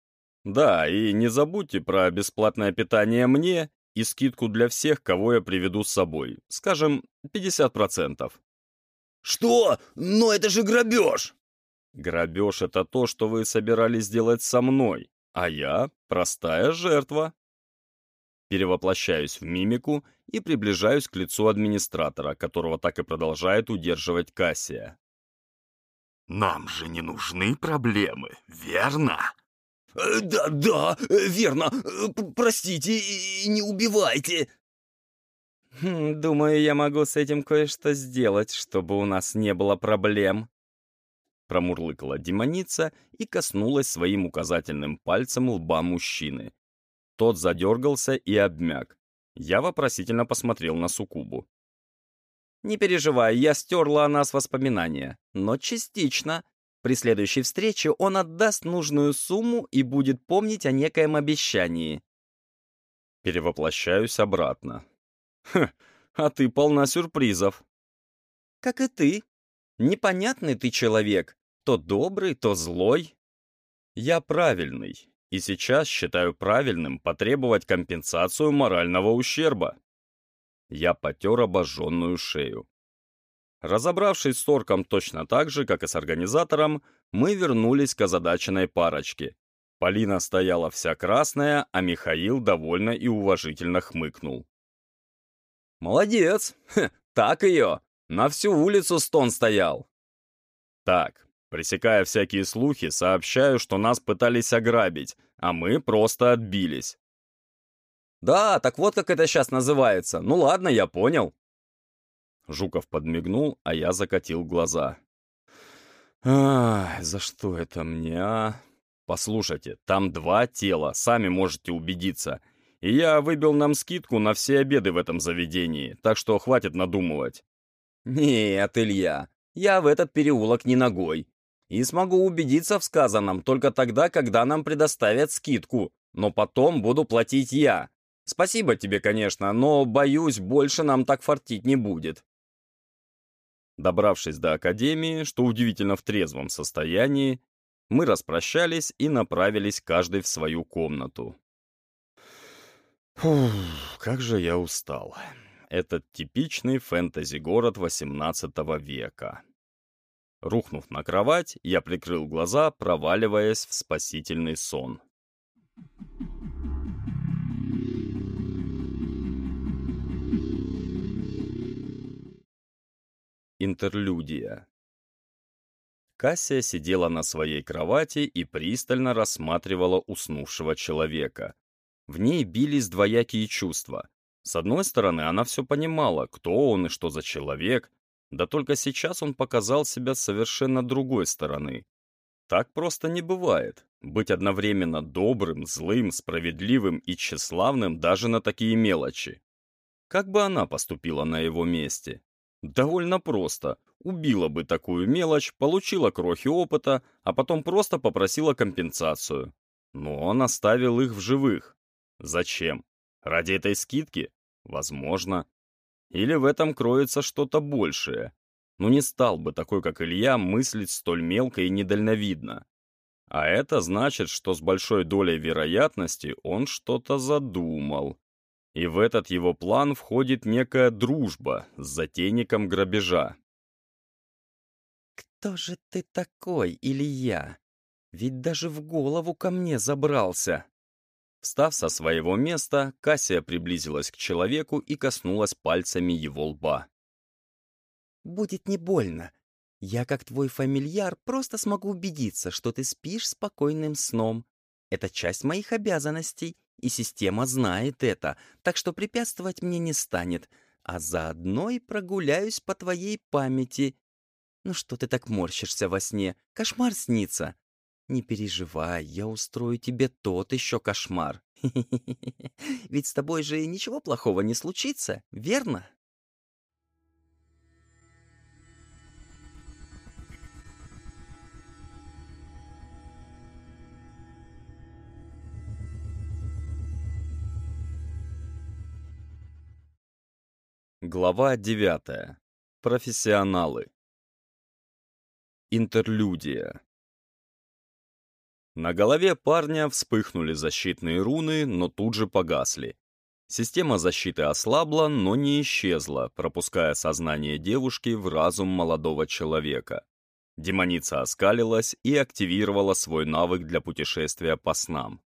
S1: Да, и не забудьте про бесплатное питание мне и скидку для всех, кого я приведу с собой. Скажем, 50%.
S2: «Что? Но это же грабеж!»
S1: «Грабеж — это то, что вы собирались сделать со мной, а я — простая жертва». Перевоплощаюсь в мимику и приближаюсь к лицу администратора, которого так и продолжает удерживать Кассия.
S4: «Нам же не нужны проблемы, верно?»
S2: Э, «Да, да, э, верно. Э, простите, не убивайте!»
S3: Хм, «Думаю, я могу с этим кое-что сделать, чтобы у нас не было проблем».
S1: Промурлыкала демоница и коснулась своим указательным пальцем лба мужчины. Тот задергался и обмяк. Я вопросительно посмотрел на Сукубу.
S3: «Не переживай, я стерла о нас воспоминания, но частично. При следующей встрече он отдаст нужную сумму и будет помнить о некоем обещании.
S1: Перевоплощаюсь обратно. Хм, а ты полна сюрпризов.
S3: Как и ты. Непонятный ты человек. То добрый, то злой.
S1: Я правильный, и сейчас считаю правильным потребовать компенсацию морального ущерба. Я потер обожженную шею. Разобравшись с Торком точно так же, как и с организатором, мы вернулись к озадаченной парочке. Полина стояла вся красная, а Михаил довольно и уважительно хмыкнул.
S3: «Молодец! Хе, так ее! На всю улицу стон стоял!»
S1: «Так, пресекая всякие слухи, сообщаю, что нас пытались ограбить, а мы просто отбились».
S3: «Да, так вот как это сейчас называется. Ну ладно, я понял»,
S1: Жуков подмигнул, а я закатил глаза. «Ах, за что это мне, а? Послушайте, там два тела, сами можете убедиться. Я выбил нам скидку на все обеды в этом заведении, так что хватит надумывать».
S3: «Нет, Илья, я в этот переулок не ногой. И смогу убедиться в сказанном только тогда, когда нам предоставят скидку, но потом буду платить я. Спасибо тебе, конечно, но, боюсь, больше нам так фартить не будет».
S1: Добравшись до академии, что удивительно в трезвом состоянии, мы распрощались и направились каждый в свою комнату. Фух, как же я устал. Этот типичный фэнтези-город XVIII века. Рухнув на кровать, я прикрыл глаза, проваливаясь в спасительный сон. Интерлюдия. Кассия сидела на своей кровати и пристально рассматривала уснувшего человека. В ней бились двоякие чувства. С одной стороны, она все понимала, кто он и что за человек, да только сейчас он показал себя совершенно другой стороны. Так просто не бывает. Быть одновременно добрым, злым, справедливым и тщеславным даже на такие мелочи. Как бы она поступила на его месте? Довольно просто. Убила бы такую мелочь, получила крохи опыта, а потом просто попросила компенсацию. Но он оставил их в живых. Зачем? Ради этой скидки? Возможно. Или в этом кроется что-то большее. Но не стал бы такой, как Илья, мыслить столь мелко и недальновидно. А это значит, что с большой долей вероятности он что-то задумал. И в этот его план входит некая дружба с затейником грабежа.
S3: «Кто же ты такой, Илья? Ведь даже в голову ко мне забрался!»
S1: Встав со своего места, Кассия приблизилась к человеку и коснулась пальцами его лба.
S3: «Будет не больно. Я, как твой фамильяр, просто смогу убедиться, что ты спишь спокойным сном. Это часть моих обязанностей, и система знает это, так что препятствовать мне не станет, а заодно и прогуляюсь по твоей памяти. Ну что ты так морщишься во сне? Кошмар снится. Не переживай, я устрою тебе тот еще кошмар. Ведь с тобой же ничего плохого не случится, верно?
S1: Глава 9. Профессионалы. Интерлюдия. На голове парня вспыхнули защитные руны, но тут же погасли. Система защиты ослабла, но не исчезла, пропуская сознание девушки в разум молодого человека. Демоница оскалилась и активировала свой навык для путешествия по снам.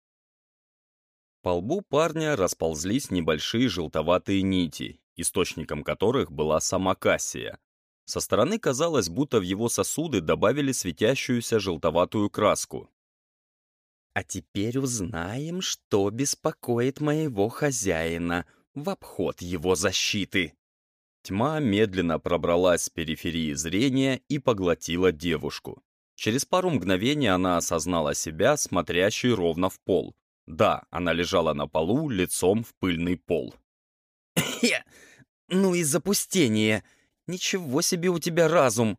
S1: По лбу парня расползлись небольшие желтоватые нити, источником которых была сама Кассия. Со стороны казалось, будто в его сосуды добавили светящуюся желтоватую краску.
S3: «А теперь узнаем, что беспокоит моего хозяина в обход его защиты».
S1: Тьма медленно пробралась с периферии зрения и поглотила девушку. Через пару мгновений она осознала себя, смотрящей ровно в пол. Да, она лежала на полу, лицом в пыльный пол.
S3: Хе! Ну и запустение! Ничего себе у тебя разум!»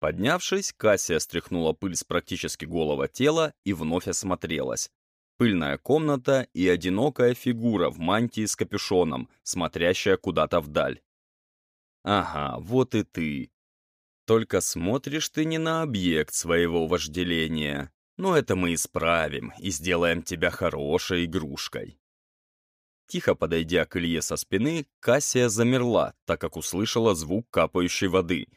S1: Поднявшись, Кассия стряхнула пыль с практически голого тела и вновь осмотрелась. Пыльная комната и одинокая фигура в мантии с капюшоном, смотрящая куда-то вдаль. Ага, вот и ты. Только смотришь ты не на объект своего вожделения. Но это мы исправим и сделаем тебя хорошей игрушкой. Тихо подойдя к Илье со спины, Кассия замерла, так как услышала звук капающей воды.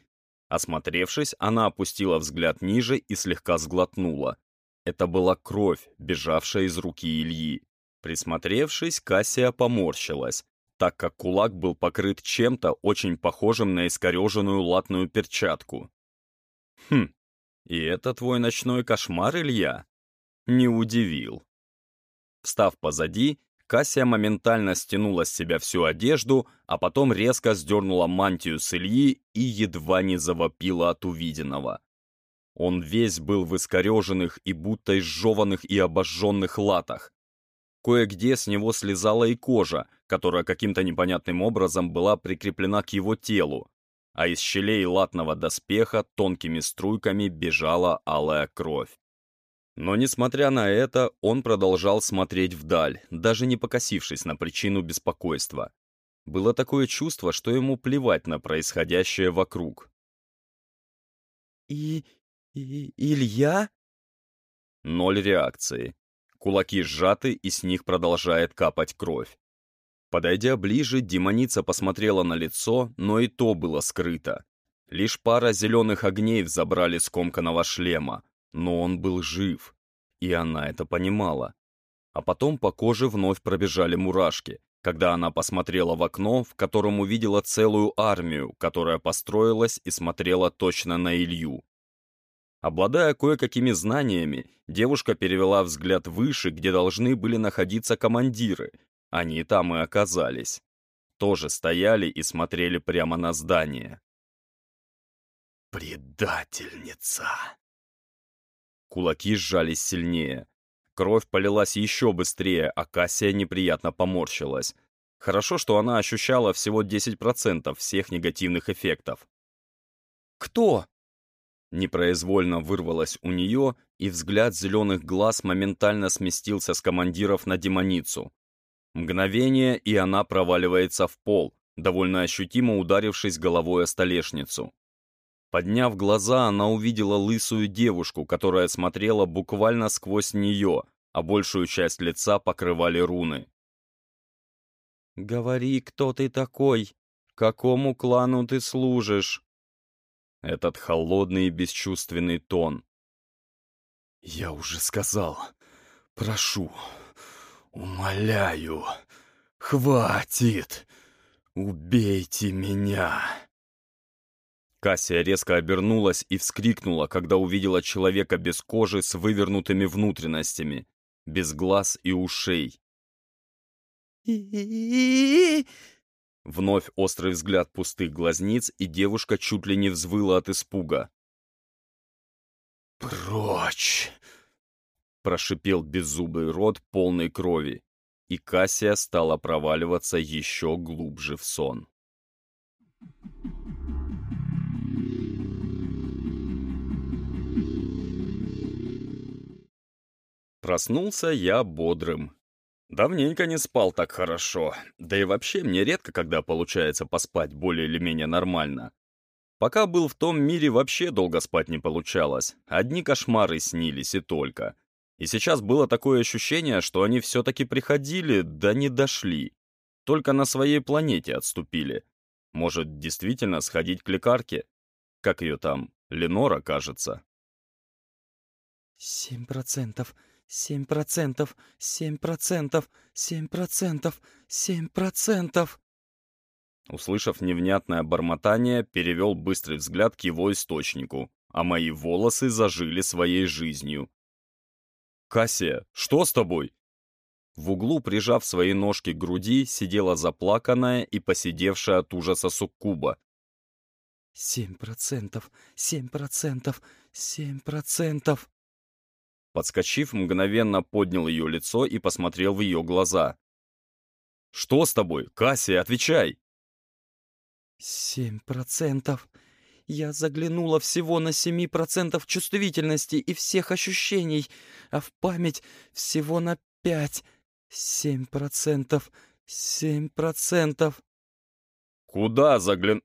S1: Осмотревшись, она опустила взгляд ниже и слегка сглотнула. Это была кровь, бежавшая из руки Ильи. Присмотревшись, Кассия поморщилась, так как кулак был покрыт чем-то очень похожим на искореженную латную перчатку. «Хм, и это твой ночной кошмар, Илья?» Не удивил. Встав позади, Кассия моментально стянула с себя всю одежду, а потом резко сдернула мантию с Ильи и едва не завопила от увиденного. Он весь был в искореженных и будто изжеванных и обожженных латах. Кое-где с него слезала и кожа, которая каким-то непонятным образом была прикреплена к его телу, а из щелей латного доспеха тонкими струйками бежала алая кровь. Но, несмотря на это, он продолжал смотреть вдаль, даже не покосившись на причину беспокойства. Было такое чувство, что ему плевать на происходящее вокруг.
S3: «И... и... Илья?»
S1: Ноль реакции. Кулаки сжаты, и с них продолжает капать кровь. Подойдя ближе, демоница посмотрела на лицо, но и то было скрыто. Лишь пара зеленых огней взобрали скомканного шлема, но он был жив, и она это понимала. А потом по коже вновь пробежали мурашки, когда она посмотрела в окно, в котором увидела целую армию, которая построилась и смотрела точно на Илью. Обладая кое-какими знаниями, девушка перевела взгляд выше, где должны были находиться командиры. Они там и оказались. Тоже стояли и смотрели прямо на здание.
S4: «Предательница!»
S1: Кулаки сжались сильнее. Кровь полилась еще быстрее, а Кассия неприятно поморщилась. Хорошо, что она ощущала всего 10% всех негативных эффектов.
S3: «Кто?»
S1: Непроизвольно вырвалось у нее, и взгляд зеленых глаз моментально сместился с командиров на демоницу. Мгновение, и она проваливается в пол, довольно ощутимо ударившись головой о столешницу. Подняв глаза, она увидела лысую девушку, которая смотрела буквально сквозь нее, а большую часть лица покрывали руны.
S3: «Говори, кто ты такой? Какому клану ты служишь?»
S1: Этот холодный и бесчувственный тон.
S4: «Я уже сказал. Прошу, умоляю, хватит, убейте меня!»
S1: Кассия резко обернулась и вскрикнула, когда увидела человека без кожи с вывернутыми внутренностями, без глаз и ушей. Вновь острый взгляд пустых глазниц, и девушка чуть ли не взвыла от испуга.
S4: «Прочь!»
S1: — прошипел беззубый рот полной крови, и Кассия стала проваливаться еще глубже в сон. Проснулся я бодрым, Давненько не спал так хорошо, да и вообще мне редко когда получается поспать более или менее нормально. Пока был в том мире, вообще долго спать не получалось, одни кошмары снились и только. И сейчас было такое ощущение, что они все-таки приходили, да не дошли. Только на своей планете отступили. Может, действительно сходить к лекарке? Как ее там, Ленора, кажется?
S3: «Семь процентов», Семь процентов, семь процентов, семь процентов, семь процентов.
S1: Услышав невнятное бормотание, перевел быстрый взгляд к его источнику, а мои волосы зажили своей жизнью. «Кассия, что с тобой?» В углу, прижав свои ножки к груди, сидела заплаканная и посидевшая от ужаса суккуба.
S3: «Семь процентов, семь процентов, семь процентов!»
S1: Подскочив, мгновенно поднял ее лицо и посмотрел в ее глаза. «Что с тобой? Кассия, отвечай!»
S3: «Семь процентов. Я заглянула всего на семи процентов чувствительности и всех ощущений, а в память всего на
S2: пять, семь процентов, семь процентов.
S1: Куда заглян...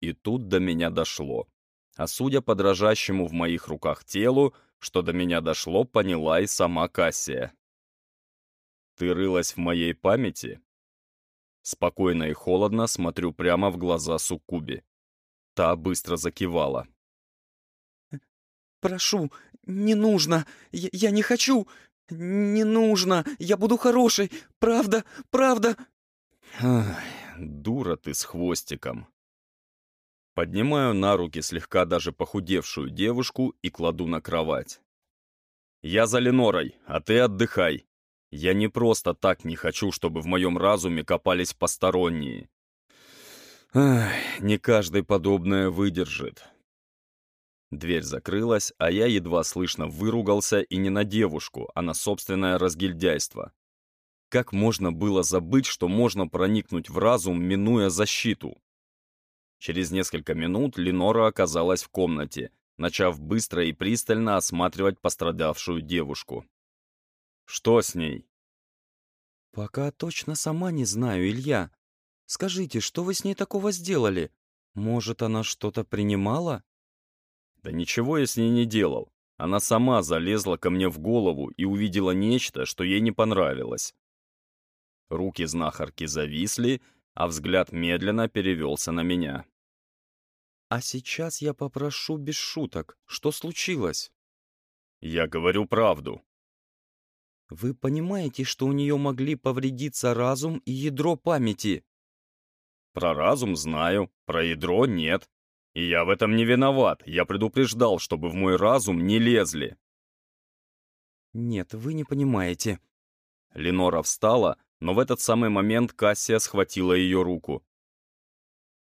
S1: И тут до меня дошло. А судя по дрожащему в моих руках телу, что до меня дошло, поняла и сама Кассия. Ты рылась в моей памяти? Спокойно и холодно смотрю прямо в глаза Суккуби. Та быстро закивала.
S2: «Прошу, не нужно! Я, я не хочу! Не нужно! Я буду хорошей! Правда, правда!»
S1: Ай, дура ты с хвостиком. Поднимаю на руки слегка даже похудевшую девушку и кладу на кровать. «Я за Ленорой, а ты отдыхай. Я не просто так не хочу, чтобы в моем разуме копались посторонние. Ах, не каждый подобное выдержит». Дверь закрылась, а я едва слышно выругался и не на девушку, а на собственное разгильдяйство. Как можно было забыть, что можно проникнуть в разум, минуя защиту? Через несколько минут Ленора оказалась в комнате, начав быстро и пристально осматривать пострадавшую девушку. «Что с ней?»
S2: «Пока точно сама не знаю, Илья. Скажите, что вы с ней такого сделали? Может, она что-то принимала?»
S1: «Да ничего я с ней не делал. Она сама залезла ко мне в голову и увидела нечто, что ей не понравилось». Руки знахарки зависли, а взгляд медленно перевелся на меня.
S2: «А сейчас я попрошу без шуток. Что случилось?»
S1: «Я говорю правду».
S2: «Вы понимаете, что у нее могли повредиться разум и ядро памяти?»
S1: «Про разум знаю, про ядро нет. И я в этом не виноват. Я предупреждал, чтобы в мой разум не лезли».
S2: «Нет, вы не понимаете».
S1: Ленора встала, но в этот самый момент Кассия схватила ее руку.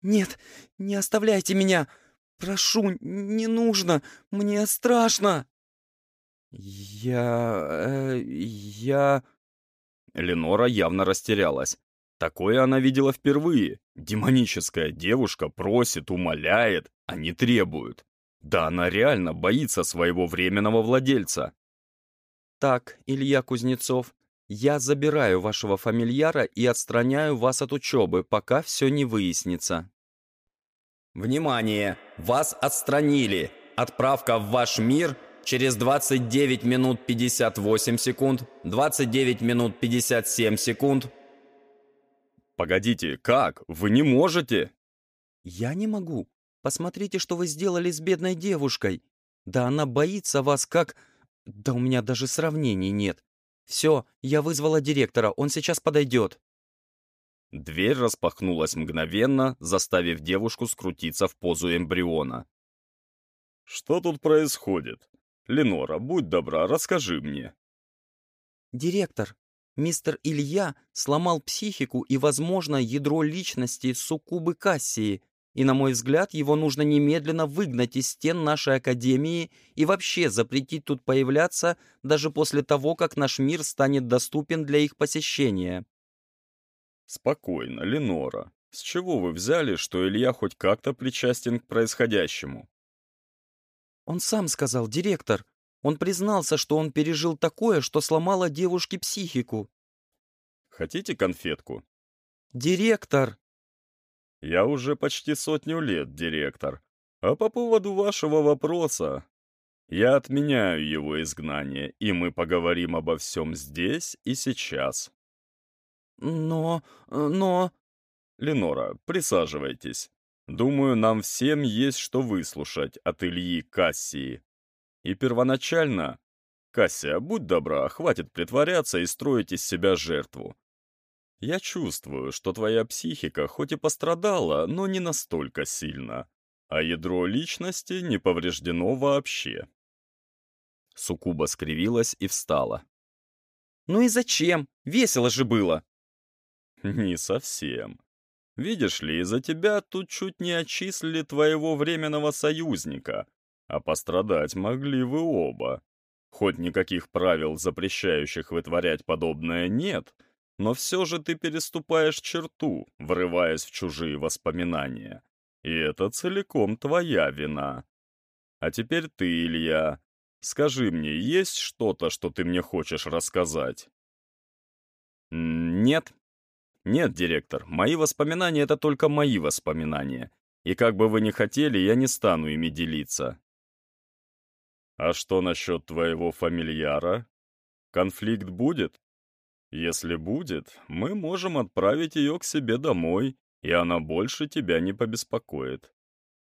S2: «Нет, не оставляйте меня! Прошу, не нужно! Мне страшно!» «Я... Э, я...»
S1: Ленора явно растерялась. Такое она видела впервые. Демоническая девушка просит, умоляет, а не требует. Да она реально боится своего временного владельца.
S2: «Так, Илья Кузнецов, я забираю вашего фамильяра и отстраняю вас от учебы, пока все не выяснится».
S5: Внимание! Вас отстранили. Отправка в ваш мир через 29 минут 58 секунд, 29 минут 57 секунд.
S1: Погодите, как? Вы не можете?
S2: Я не могу. Посмотрите, что вы сделали с бедной девушкой. Да она боится вас как... Да у меня даже сравнений нет. Все, я вызвала директора, он сейчас подойдет.
S1: Дверь распахнулась мгновенно, заставив девушку скрутиться в позу эмбриона. «Что тут происходит? Ленора, будь добра, расскажи мне».
S2: «Директор, мистер Илья сломал психику и, возможно, ядро личности суккубы Кассии, и, на мой взгляд, его нужно немедленно выгнать из стен нашей академии и вообще запретить тут появляться даже после того, как наш мир станет доступен для их посещения».
S1: «Спокойно, Ленора. С чего вы взяли, что Илья хоть как-то причастен к происходящему?»
S2: «Он сам сказал, директор. Он признался, что он пережил такое, что сломало девушке психику».
S1: «Хотите конфетку?»
S2: «Директор!»
S1: «Я уже почти сотню лет, директор. А по поводу вашего вопроса, я отменяю его изгнание, и мы поговорим обо всем здесь и сейчас».
S2: «Но... но...»
S1: «Ленора, присаживайтесь. Думаю, нам всем есть что выслушать от Ильи Кассии. И первоначально... Кассия, будь добра, хватит притворяться и строить из себя жертву. Я чувствую, что твоя психика хоть и пострадала, но не настолько сильно, а ядро личности не повреждено вообще». Сукуба скривилась и встала.
S2: «Ну и зачем? Весело же было!»
S1: «Не совсем. Видишь ли, из-за тебя тут чуть не отчислили твоего временного союзника, а пострадать могли вы оба. Хоть никаких правил, запрещающих вытворять подобное, нет, но все же ты переступаешь черту, врываясь в чужие воспоминания. И это целиком твоя вина. А теперь ты, Илья, скажи мне, есть что-то, что ты мне хочешь рассказать? Нет. Нет, директор, мои воспоминания — это только мои воспоминания. И как бы вы ни хотели, я не стану ими делиться. А что насчет твоего фамильяра? Конфликт будет? Если будет, мы можем отправить ее к себе домой, и она больше тебя не побеспокоит.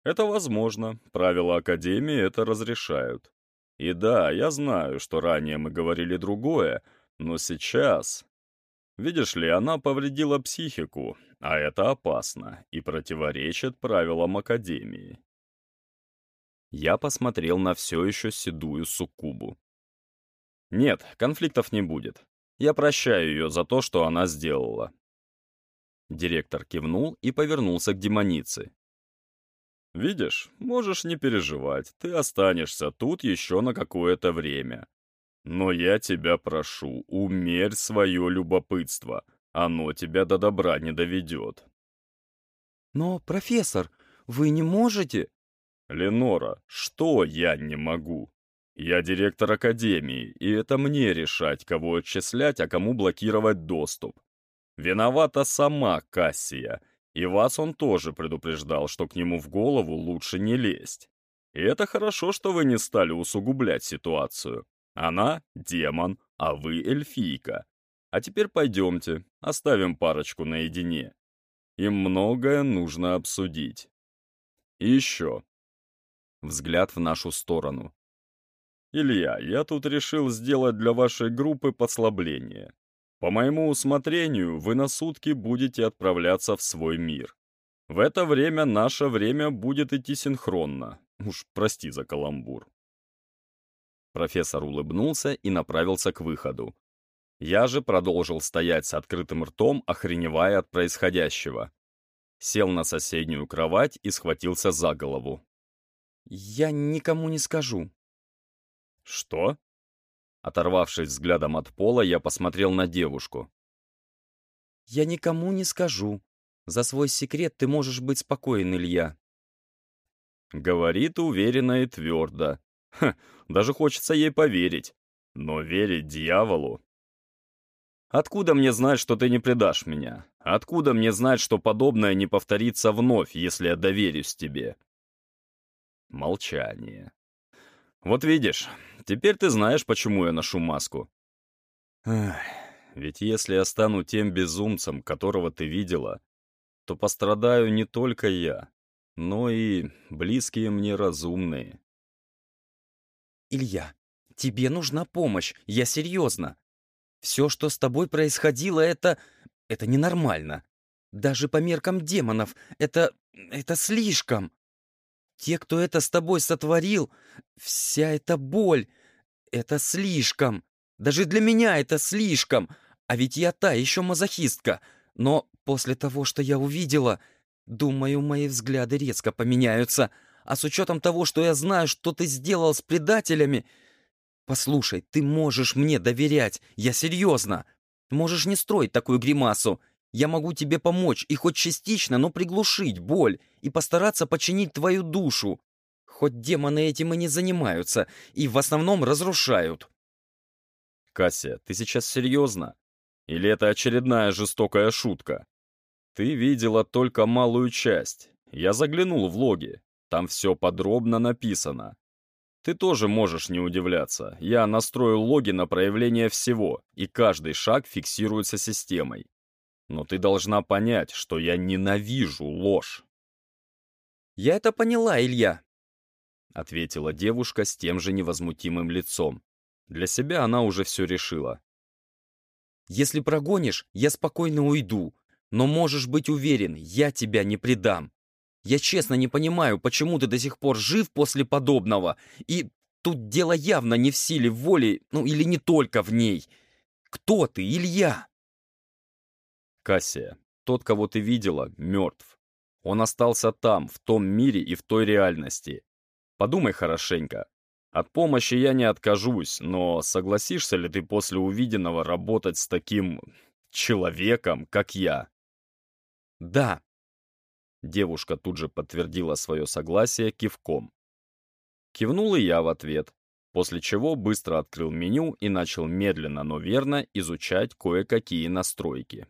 S1: Это возможно, правила Академии это разрешают. И да, я знаю, что ранее мы говорили другое, но сейчас... Видишь ли, она повредила психику, а это опасно и противоречит правилам Академии. Я посмотрел на все еще седую суккубу. Нет, конфликтов не будет. Я прощаю ее за то, что она сделала. Директор кивнул и повернулся к демонице. «Видишь, можешь не переживать, ты останешься тут еще на какое-то время. Но я тебя прошу, умерь свое любопытство, оно тебя до добра не доведет».
S2: «Но, профессор, вы не можете...»
S1: «Ленора, что я не могу? Я директор Академии, и это мне решать, кого отчислять, а кому блокировать доступ. Виновата сама Кассия, и вас он тоже предупреждал, что к нему в голову лучше не лезть. И это хорошо, что вы не стали усугублять ситуацию. Она — демон, а вы — эльфийка. А теперь пойдемте, оставим парочку наедине. Им многое нужно обсудить. И еще. Взгляд в нашу сторону. «Илья, я тут решил сделать для вашей группы послабление. По моему усмотрению, вы на сутки будете отправляться в свой мир. В это время наше время будет идти синхронно. Уж прости за каламбур. Профессор улыбнулся и направился к выходу. Я же продолжил стоять с открытым ртом, охреневая от происходящего. Сел на соседнюю кровать и схватился за голову.
S2: «Я никому не скажу».
S1: «Что?» Оторвавшись взглядом от пола, я посмотрел на девушку.
S2: «Я никому не скажу. За свой секрет ты можешь быть спокоен, Илья».
S1: Говорит уверенно и твердо. Ха, даже хочется ей поверить. Но верить дьяволу? Откуда мне знать, что ты не предашь меня? Откуда мне знать, что подобное не повторится вновь, если я доверюсь тебе? Молчание. Вот видишь, теперь ты знаешь, почему я ношу маску. Эх, ведь если я стану тем безумцем, которого ты видела, то пострадаю не только я, но и близкие мне разумные.
S2: Илья, тебе нужна помощь, я серьезно. Все, что с тобой происходило, это... это ненормально. Даже по меркам демонов, это... это слишком. Те, кто это с тобой сотворил, вся эта боль, это слишком. Даже для меня это слишком. А ведь я та еще мазохистка. Но после того, что я увидела, думаю, мои взгляды резко поменяются. А с учетом того, что я знаю, что ты сделал с предателями... Послушай, ты можешь мне доверять, я серьезно. Можешь не строить такую гримасу. Я могу тебе помочь и хоть частично, но приглушить боль и постараться починить твою душу. Хоть демоны этим и не занимаются, и в основном разрушают.
S1: Кася, ты сейчас серьезно? Или это очередная жестокая шутка? Ты видела только малую часть. Я заглянул в логи. Там все подробно написано. Ты тоже можешь не удивляться. Я настроил логи на проявление всего, и каждый шаг фиксируется системой. Но ты должна понять, что я ненавижу ложь.
S2: «Я это поняла, Илья», —
S1: ответила девушка с тем же невозмутимым лицом. Для себя она уже все решила.
S2: «Если прогонишь, я спокойно уйду, но можешь быть уверен, я тебя не предам. Я честно не понимаю, почему ты до сих пор жив после подобного, и тут дело явно не в силе воли, ну или не только в ней. Кто ты, Илья?»
S1: Кассия, тот, кого ты видела, мертв. Он остался там, в том мире и в той реальности. Подумай хорошенько. От помощи я не откажусь, но согласишься ли ты после увиденного работать с таким... человеком, как я?
S2: Да.
S1: Девушка тут же подтвердила свое согласие кивком. Кивнул и я в ответ. после чего быстро открыл меню и начал медленно, но верно изучать кое-какие настройки.